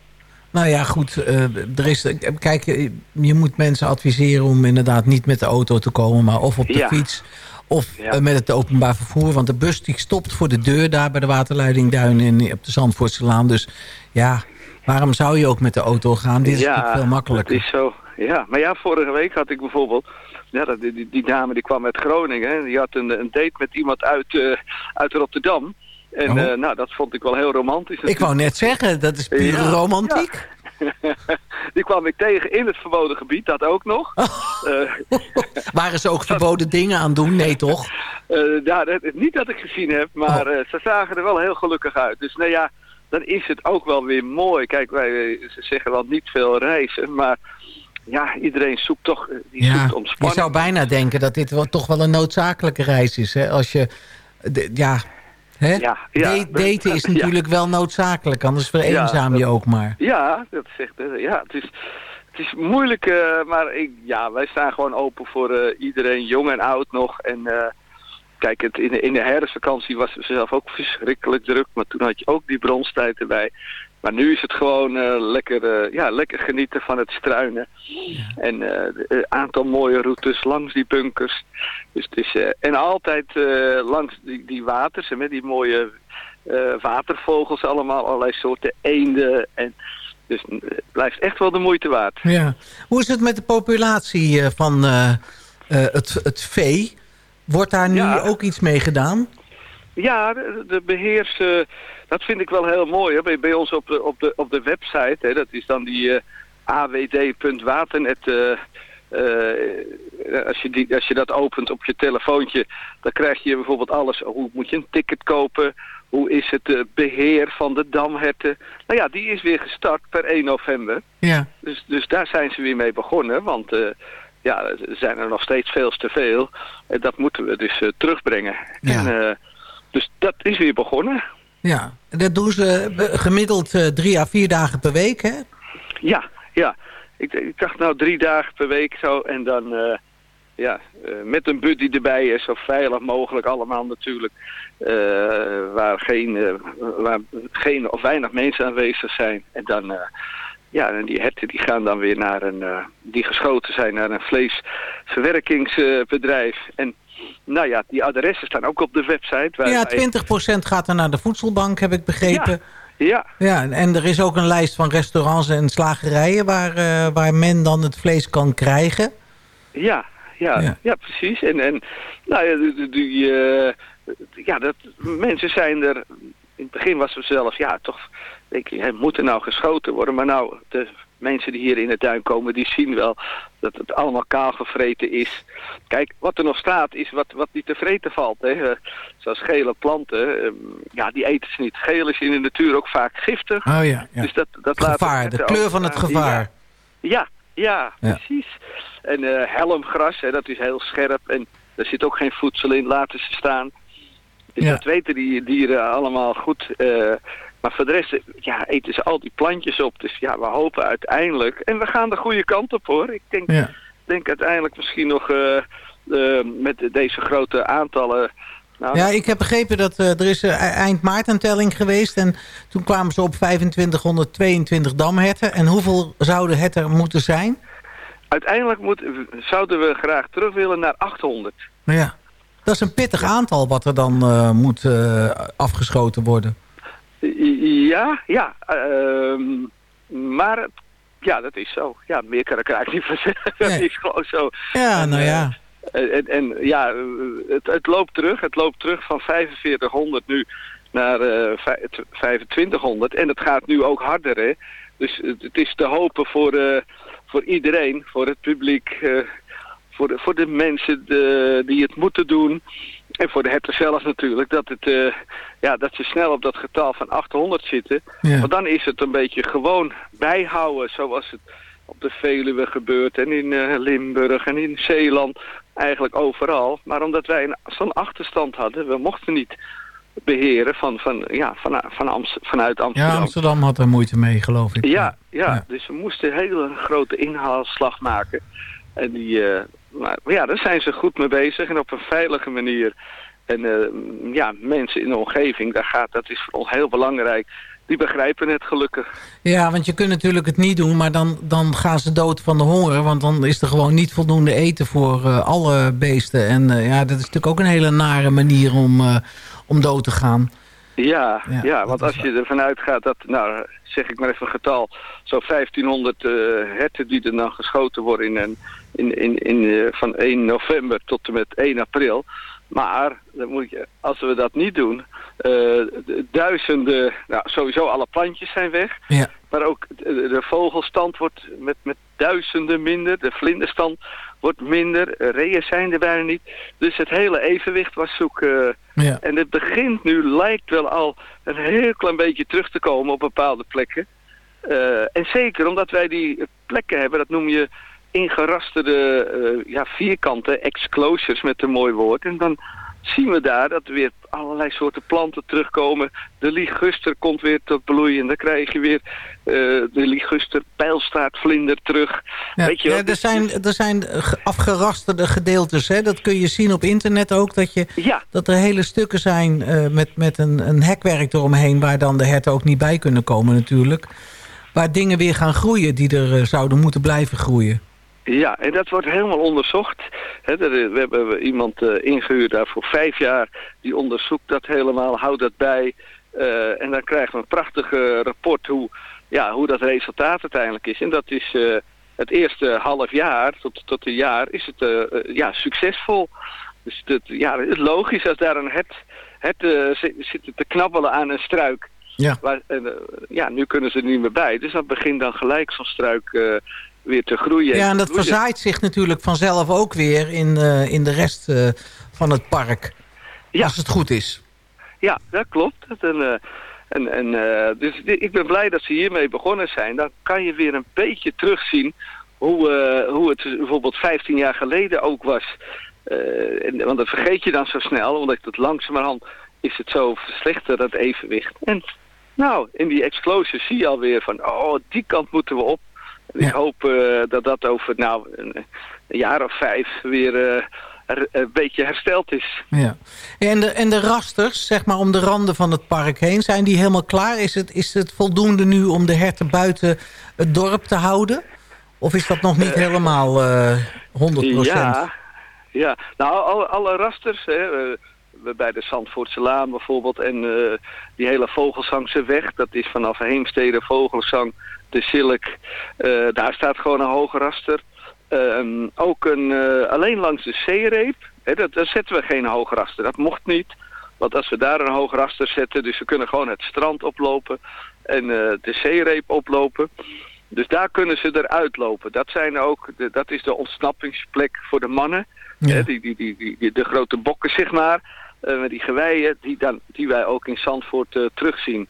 Nou ja, goed. eh, er is, kijk, je moet mensen adviseren om inderdaad niet met de auto te komen... maar of op de Ja. fiets of Ja. eh, met het openbaar vervoer. Want de bus die stopt voor de deur daar bij de waterleiding Duin in, op de Zandvoortselaan. Dus ja, waarom zou je ook met de auto gaan? Dit is natuurlijk veel makkelijker. Het is zo. Ja, maar ja, vorige week had ik bijvoorbeeld... Ja, die, die, die dame die kwam uit Groningen. en Die had een, een date met iemand uit, eh, uit Rotterdam. En Oh. eh, nou, dat vond ik wel heel romantisch. Ik wou net zeggen, dat is puur Ja, romantiek. die kwam ik tegen in het verboden gebied, dat ook nog. Oh. Eh, Waren ze ook verboden dingen aan doen? Nee, toch? Eh, ja, dat, niet dat ik gezien heb, maar Oh. ze zagen er wel heel gelukkig uit. Dus nou ja, dan is het ook wel weer mooi. Kijk, wij ze zeggen wel niet veel reizen, maar ja, iedereen zoekt toch die Ja, zoekt je ontspanning. zou bijna denken dat dit wel, toch wel een noodzakelijke reis is. Hè? Als je, ja, hè? Ja, ja. Da- daten is Ja. natuurlijk wel noodzakelijk, anders vereenzaam je ook maar. Ja, dat zegt eh, ja, het is, het is moeilijk, eh, maar ik, ja, wij staan gewoon open voor eh, iedereen, jong en oud nog. En kijk, het, in, de, in de herfstvakantie was het zelf ook verschrikkelijk druk, maar toen had je ook die bronstijd erbij. Maar nu is het gewoon eh, lekker, eh, ja, lekker genieten van het struinen. En eh, een aantal mooie routes langs die bunkers. Dus het is, en altijd langs die, die waters, met die mooie watervogels allemaal, allerlei soorten eenden. En, dus het blijft echt wel de moeite waard. Ja. Hoe is het met de populatie van het, het vee? Wordt daar nu Ja. ook iets mee gedaan? Ja, de, de beheers, eh, dat vind ik wel heel mooi. Hè. Bij, bij ons op de, op de, op de website, hè, dat is dan die eh, awd.waternet. eh, eh, als, je die, als je dat opent op je telefoontje, dan krijg je bijvoorbeeld alles. Hoe moet je een ticket kopen? Hoe is het eh, beheer van de damherten? Nou ja, die is weer gestart per 1 november. Ja. Dus, dus daar zijn ze weer mee begonnen, want ja, er zijn er nog steeds veel te veel. En dat moeten we dus terugbrengen. Ja. En, dus dat is weer begonnen. Ja. Dat doen ze eh, gemiddeld eh, drie à vier dagen per week, hè? Ja, ja. Ik, ik dacht nou drie dagen per week zo en dan eh, ja, met een buddy erbij is zo veilig mogelijk allemaal natuurlijk. waar, geen, waar geen of weinig mensen aanwezig zijn. En dan, ja, en die herten die gaan dan weer naar een, eh, die geschoten zijn naar een vleesverwerkingsbedrijf. en nou ja, die adressen staan ook op de website. waar Ja, wij- 20% gaat er naar de voedselbank, heb ik begrepen. Ja, Ja, en er is ook een lijst van restaurants en slagerijen... waar, eh, waar men dan het vlees kan krijgen. Ja, ja, Ja. ja. precies. En, en nou ja, die, die, eh, ja dat, mensen zijn er... In het begin was het zelf, ja, toch... Denk je, moet er nou geschoten worden? Maar nou, de mensen die hier in het tuin komen, die zien wel dat het allemaal kaal gevreten is. Kijk, wat er nog staat is wat, wat niet te vreten valt. Hè. Zoals gele planten, eh, ja, die eten ze niet. Geel is in de natuur ook vaak giftig. Oh ja, ja. Dus dat, dat laat gevaar, het de kleur van het gevaar. Ja, ja, Ja. precies. En eh, helmgras, hè, dat is heel scherp en er zit ook geen voedsel in, laten ze staan. Dus Ja. dat weten die dieren allemaal goed. eh, maar voor de rest ja, eten ze al die plantjes op. Dus ja, we hopen uiteindelijk... En we gaan de goede kant op hoor. Ik denk, Ja. denk uiteindelijk misschien nog eh, eh, met deze grote aantallen... Nou, Ja, ik heb begrepen dat eh, er is eind maart een telling geweest. En toen kwamen ze op 2522 damherten. En hoeveel zouden het er moeten zijn? Uiteindelijk moet, zouden we graag terug willen naar 800. Nou ja, dat is een pittig aantal wat er dan moet afgeschoten worden. Ja, ja. ehm, maar ja, dat is zo. Ja, meer kan ik er eigenlijk niet van zeggen. Nee. Dat is gewoon zo. Ja, En, nou eh, ja. En, en, en ja, eh, het, het loopt terug. Het loopt terug van 4500 nu naar eh, vij- 2500. En het gaat nu ook harder, hè. Dus het, het is te hopen voor, eh, voor iedereen, voor het publiek, eh, voor, de, voor de mensen de, die het moeten doen. En voor de herten zelf natuurlijk, dat, het, eh, ja, dat ze snel op dat getal van 800 zitten. Ja. Want dan is het een beetje gewoon bijhouden zoals het op de Veluwe gebeurt en in eh, Limburg en in Zeeland. Eigenlijk overal. Maar omdat wij zo'n achterstand hadden, we mochten niet beheren van, van, ja, van, van Amst- vanuit Amsterdam. Ja, Amsterdam had er moeite mee, geloof ik. Ja, ja, Ja. dus we moesten een hele grote inhaalslag maken. En die, eh, maar ja, daar zijn ze goed mee bezig en op een veilige manier. En eh, ja, mensen in de omgeving, daar gaat, dat is voor ons heel belangrijk. die begrijpen het gelukkig. Ja, want je kunt natuurlijk het niet doen, maar dan, dan gaan ze dood van de honger. Want dan is er gewoon niet voldoende eten voor eh, alle beesten. En eh, ja, dat is natuurlijk ook een hele nare manier om, om dood te gaan. Ja, Ja, want als je ervan uitgaat dat, nou zeg ik maar even een getal, zo'n 1500 eh, herten die er dan geschoten worden in, een- in, in, in, eh, van 1 november tot en met 1 april. Maar dan moet je, als we dat niet doen, eh, de duizenden, nou sowieso alle plantjes zijn weg. Ja. Maar ook de, de vogelstand wordt met, met duizenden minder. De vlinderstand wordt minder. eh, Reeën zijn er bijna niet. Dus het hele evenwicht was zoeken. Ja. En het begint nu, lijkt wel al een heel klein beetje terug te komen op bepaalde plekken. Eh, en zeker omdat wij die plekken hebben, dat noem je ingerasterde eh, ja, vierkanten, exclosures met een mooi woord. En dan zien we daar dat er weer allerlei soorten planten terugkomen. De liguster komt weer tot bloei en dan krijg je weer eh, de liguster pijlstaartvlinder terug. Ja, Weet je ja, er dus- zijn, er zijn ge- afgerasterde gedeeltes. Hè? Dat kun je zien op internet ook. Dat, je, Ja, dat er hele stukken zijn eh, met, met een, een hekwerk eromheen... waar dan de herten ook niet bij kunnen komen natuurlijk. Waar dingen weer gaan groeien die er zouden moeten blijven groeien. Ja, en dat wordt helemaal onderzocht. Er- we hebben iemand eh, ingehuurd daar voor vijf jaar. Die onderzoekt dat helemaal, houdt dat bij. Eh, en dan krijgen we een prachtig rapport hoe, ja, hoe dat resultaat uiteindelijk is. En dat is eh, het eerste half jaar tot, tot een jaar is het ja, succesvol. Dus het, ja, het is logisch als daar een het, het zit, zit te knabbelen aan een struik. Ja. Waar, en, ja, nu kunnen ze er niet meer bij. Dus dan begint dan gelijk zo'n struik weer te groeien. Ja, en dat verzaait zich natuurlijk vanzelf ook weer in, eh, in de rest eh, van het park. Ja. Als het goed is. Ja, dat klopt. En, en, en, eh, dus ik ben blij dat ze hiermee begonnen zijn. Dan kan je weer een beetje terugzien hoe, hoe het bijvoorbeeld 15 jaar geleden ook was. En, want dat vergeet je dan zo snel, omdat het langzamerhand is het zo verslechterd, dat evenwicht. En nou, in die explosies zie je alweer van, oh, die kant moeten we op. En ik hoop eh, dat dat over nou, een, jaar of vijf weer eh, een beetje hersteld is. Ja. En, de, en de rasters, zeg maar om de randen van het park heen... zijn die helemaal klaar? Is het, is het voldoende nu om de herten buiten het dorp te houden? Of is dat nog niet helemaal eh 100% Ja, ja. nou alle, alle rasters, hè, eh, bij de Zandvoortse Laan bijvoorbeeld en eh, die hele Vogelsangse weg, dat is vanaf Heemstede, Vogelsang, de Silk, eh, daar staat gewoon een hoge raster. Ehm, ook een, eh, alleen langs de zeereep, hè, dat, daar zetten we geen hoge raster, dat mocht niet. Want als we daar een hoge raster zetten, dus we kunnen gewoon het strand oplopen en eh, de zeereep oplopen. Dus daar kunnen ze eruit lopen. Dat, zijn ook, de, dat is de ontsnappingsplek voor de mannen. Ja. Hè, die, die, die, die, de grote bokken, zeg maar. eh, met die geweien, die, dan, die wij ook in Zandvoort eh, terugzien.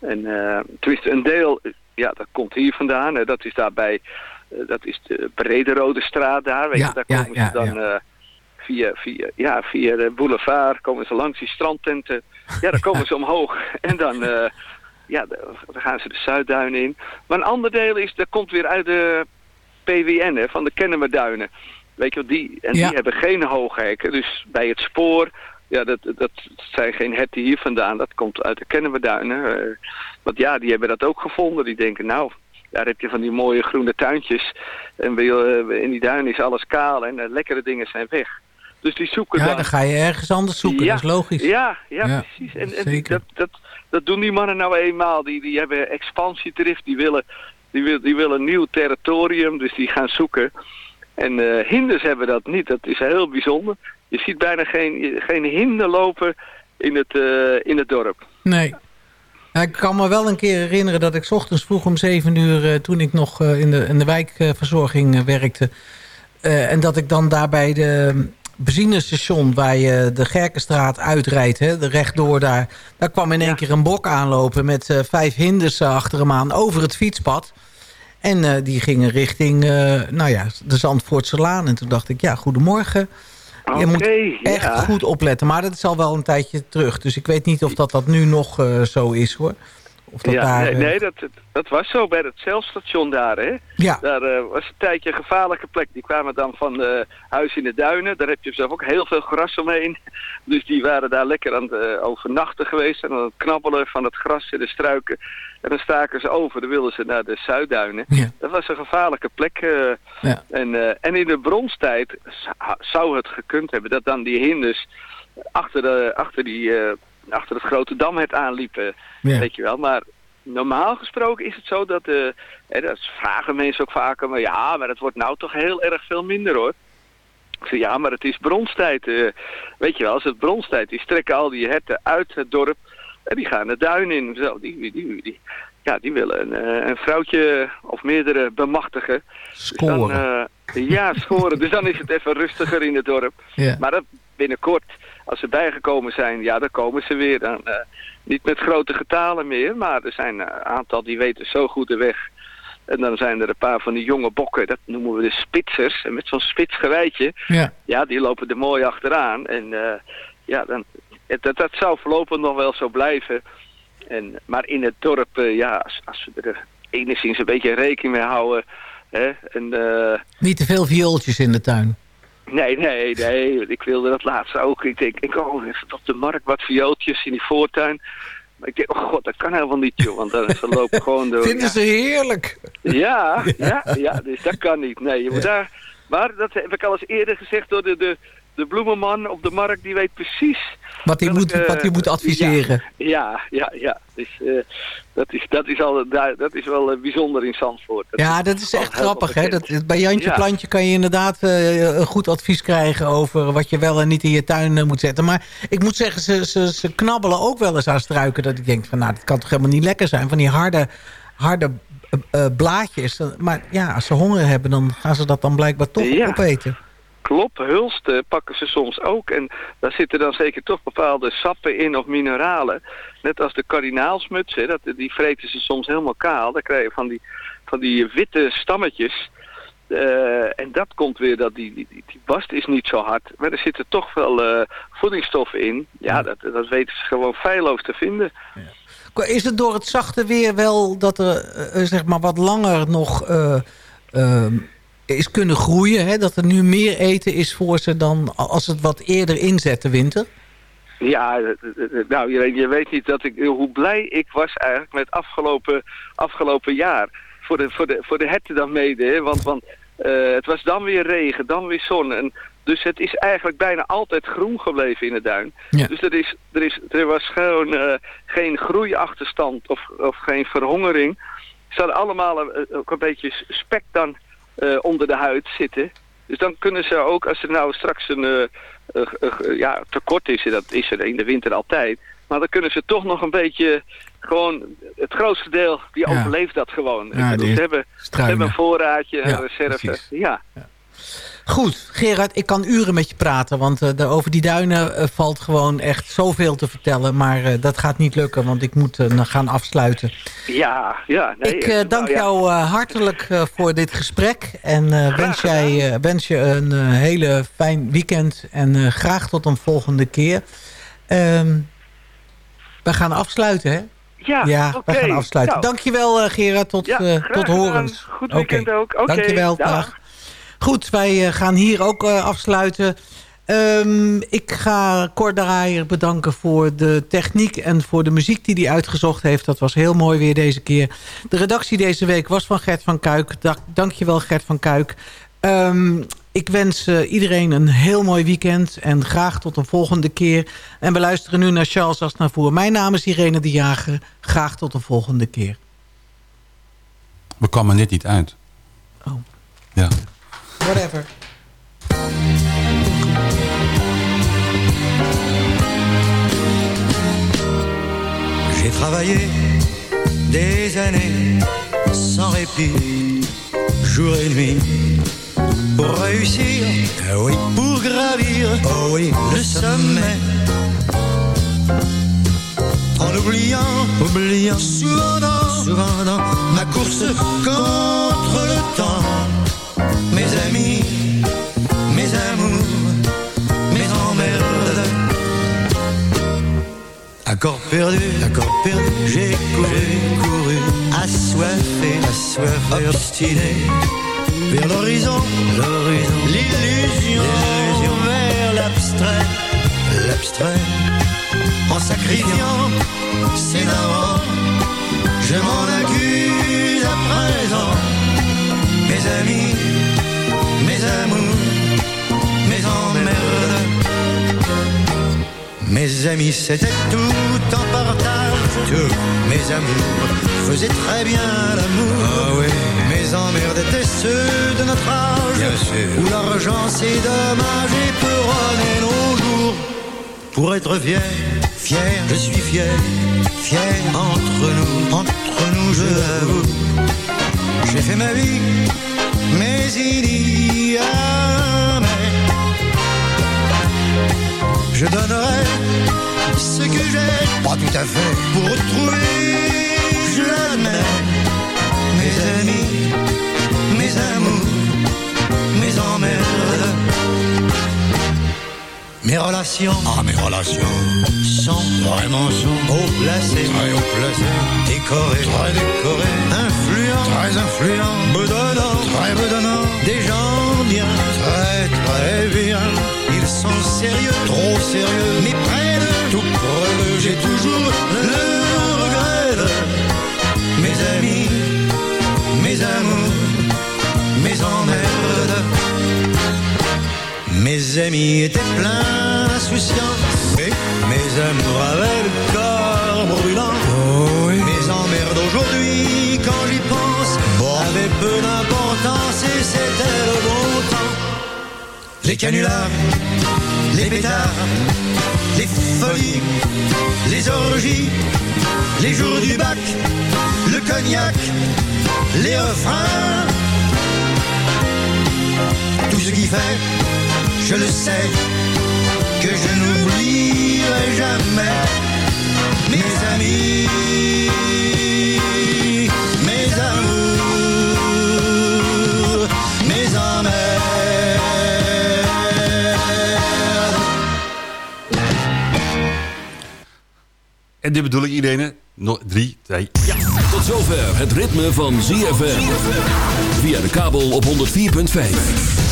En eh, tenminste, een deel, eh, ja, dat komt hier vandaan. Hè, dat is daarbij, eh, dat is de Brederode straat daar. Weet Ja, je, daar komen ze dan eh, via, via, ja, via de boulevard, komen ze langs die strandtenten. Ja, dan komen ze omhoog. En dan... eh, ja, dan gaan ze de Zuidduinen in. Maar een ander deel is, dat komt weer uit de PWN, hè, van de Kennemerduinen. Weet je wel, die, en Ja. die hebben geen hoge hekken. Dus bij het spoor, ja, dat, dat zijn geen herten hier vandaan. Dat komt uit de Kennemerduinen. eh, want ja, die hebben dat ook gevonden. Die denken, nou, daar heb je van die mooie groene tuintjes. En eh, in die duinen is alles kaal en de lekkere dingen zijn weg. Dus die zoeken Ja, dan... dan ga je ergens anders zoeken, Ja. dat is logisch. Ja, ja, Ja, precies. En, en zeker. dat, dat, dat doen die mannen nou eenmaal. Die, die hebben expansiedrift. Die willen, die, wil, die willen een nieuw territorium. Dus die gaan zoeken. En eh, hinders hebben dat niet. Dat is heel bijzonder. Je ziet bijna geen, geen hinder lopen in het, eh, in het dorp. Nee. Ik kan me wel een keer herinneren dat ik 's ochtends vroeg om 7 uur... eh, toen ik nog eh, in, de, in de wijkverzorging werkte... en dat ik dan daar bij de benzinestation... waar je de Gerkenstraat uitrijdt, hè, de rechtdoor daar... daar kwam in één keer een bok aanlopen met vijf hinders achter hem aan... over het fietspad. En die gingen richting nou ja, de Zandvoortse Laan. En toen dacht ik, ja, goedemorgen... Je moet echt ja. goed opletten. Maar dat is al wel een tijdje terug. Dus ik weet niet of dat, dat nu nog eh, zo is hoor. Of dat ja, daar, nee, eh, nee dat, dat was zo bij het celstation daar, hè. Ja, Daar eh, was een tijdje een gevaarlijke plek. Die kwamen dan van Huis in de Duinen. Daar heb je zelf ook heel veel gras omheen. Dus die waren daar lekker aan het eh, overnachten geweest. En aan het knabbelen van het gras en de struiken. En dan staken ze over. Dan wilden ze naar de Zuidduinen. Ja. Dat was een gevaarlijke plek. Ja. en, en in de bronstijd zou- het gekund hebben dat dan die hinders achter, de, achter, die, achter het grote damhert aanliepen. ja. Weet je wel, maar normaal gesproken is het zo dat, eh hè, dat vragen mensen ook vaker, maar ja, maar het wordt nou toch heel erg veel minder hoor. Ik ja, maar het is bronstijd. eh. weet je wel, als het bronstijd is, trekken al die herten uit het dorp en die gaan de duin in. Zo, die, die, die, die- ja, die willen een, eh, een vrouwtje of meerdere bemachtigen. Dus dan, Scoren. eh, ja, scoren. dus dan is het even rustiger in het dorp. ja. Maar dat binnenkort, als ze bijgekomen zijn, ja, dan komen ze weer. Dan, eh, niet met grote getalen meer, maar er zijn een aantal die weten zo goed de weg. En dan zijn er een paar van die jonge bokken, dat noemen we de spitsers. En met zo'n spits gewijtje, ja. ja, die lopen er mooi achteraan. En eh, ja, dan, dat, dat zou voorlopig nog wel zo blijven. En, maar in het dorp, eh, ja, als, als we er enigszins een beetje rekening mee houden... Hè, en, eh, Niet te veel viooltjes in de tuin. Nee, nee, nee. Ik wilde dat laatst ook. Ik denk, ik oh, even op de markt wat viooltjes in die voortuin. Maar ik denk, oh god, dat kan helemaal niet, joh. Want dan ze lopen gewoon door. Vinden ze heerlijk. Ja, ja, ja, dus dat kan niet. Nee, je moet daar... Maar dat heb ik al eens eerder gezegd door de, de, de bloemenman op de markt. Die weet precies... Wat hij moet, wat hij moet adviseren. Ja, ja, ja. Dus eh, dat, is, dat, is al, dat is wel eh, bijzonder in Zandvoort. Dat Ja, dat is echt grappig. Hè? Dat, bij Jantje Ja. Plantje kan je inderdaad eh, een goed advies krijgen... over wat je wel en niet in je tuin eh, moet zetten. Maar ik moet zeggen, ze, ze, ze knabbelen ook wel eens aan struiken... dat ik denk van, nou, dat kan toch helemaal niet lekker zijn... van die harde, harde eh, eh, blaadjes. Maar ja, als ze honger hebben, dan gaan ze dat dan blijkbaar toch Ja. opeten. Klopt, hulst eh, pakken ze soms ook. En daar zitten dan zeker toch bepaalde sappen in of mineralen. Net als de kardinaalsmuts, hè, dat, die vreten ze soms helemaal kaal. Dan krijg je van die, van die witte stammetjes. Eh, en dat komt weer dat die, die, die, bast is niet zo hard. Maar er zitten toch wel eh, voedingsstoffen in. Ja, dat, dat weten ze gewoon feilloos te vinden. Is het door het zachte weer wel dat er eh, zeg maar wat langer nog eh, eh, is kunnen groeien? Hè? Dat er nu meer eten is voor ze dan als het wat eerder inzet de winter? Ja, eh, eh, eh, nou, je, je weet niet dat ik, hoe blij ik was eigenlijk met afgelopen, afgelopen jaar. Voor de, voor, de, voor de herten dan mede, hè. want, want het was dan weer regen, dan weer zon. En dus het is eigenlijk bijna altijd groen gebleven in de duin. Ja. Dus er, is, er, is, er was gewoon eh, geen groeiachterstand of, of geen verhongering. Ze hadden allemaal ook een beetje spek dan eh, onder de huid zitten. Dus dan kunnen ze ook, als er nou straks een eh, eh, ja, tekort is, en dat is er in de winter altijd. Maar dan kunnen ze toch nog een beetje, gewoon het grootste deel, die Ja. overleeft dat gewoon. Ja, bedoel, ze, hebben, ze hebben een voorraadje, een reserve. Ja. Goed, Gerard, ik kan uren met je praten. Want de- over die duinen eh, valt gewoon echt zoveel te vertellen. Maar eh, dat gaat niet lukken, want ik moet gaan afsluiten. Ja, ja. Nee, ik nou dank ja. jou hartelijk voor dit gesprek. En wens, jij, wens je een hele fijn weekend. En graag tot een volgende keer. Ehm, we gaan afsluiten, hè? Ja, Ja, we gaan afsluiten. Nou, Dankjewel, Gerard. Tot, Ja, tot horens. Goed weekend ook. Oké, Dankjewel, dag. dag. Goed, wij eh, gaan hier ook eh, afsluiten. Ehm, ik ga Cor Draaier bedanken voor de techniek en voor de muziek die hij uitgezocht heeft. Dat was heel mooi weer deze keer. De redactie deze week was van Gert van Kuik. Da dankjewel Gert van Kuik. Ehm, ik wens eh, iedereen een heel mooi weekend en graag tot een volgende keer. En we luisteren nu naar Charles Aznavour. Mijn naam is Irene de Jager. Graag tot een volgende keer. We kwamen net niet uit. Oh. Ja. Whatever. J'ai travaillé des années sans répit, jour et nuit, pour réussir, ah oui, pour gravir, oh oui, le sommet. En oubliant, oubliant souvent dans, souvent dans ma course contre le temps, mes amis, mes amours, mes emmerdes. Accord perdu, accord perdu, j'ai couru, couru, assoiffé, assoiffé, obstiné, vers l'horizon, l'horizon, l'illusion, vers l'abstrait, l'abstrait, en sacrifiant ses narrants, je m'en accuse à présent, mes amis, mes amours, mes emmerdes. Mes amis, c'était tout en partage. Tous mes amours faisaient très bien l'amour. Ah oui. Mes emmerdes étaient ceux de notre âge. Où l'argent c'est dommage et peut nos jours. Pour être fier, fier, je suis fier, fier entre nous, entre nous, je l'avoue. J'ai fait ma vie, mais il y a mais. Je donnerai ce que j'ai, pas tout à fait, pour retrouver, je l'admets, mes amis, Mes relations, ah mes relations, sont vraiment sont haut placées, très haut placées, décorées, très décorées, influents, très influents, bedonnants, très bedonnants, des gens bien, très très bien. Ils sont sérieux, trop sérieux, mais près de tout. Près j'ai toujours le regret de mes amis, Mes amis étaient pleins d'insouciance, mes amours avaient le corps brûlant. Mes emmerdes aujourd'hui, quand j'y pense, avaient peu d'importance et c'était le bon temps. Les canulars, les pétards, les folies, les orgies, les jours du bac, le cognac, les refrains. Tout ce qui fait, je le sais, que je n'oublierai jamais mes amis, mes amours, mes emmerdes. En dit bedoel ik iedereen. Nog drie, twee, ja. Tot zover het ritme van ZFM. Via de kabel op 104.5.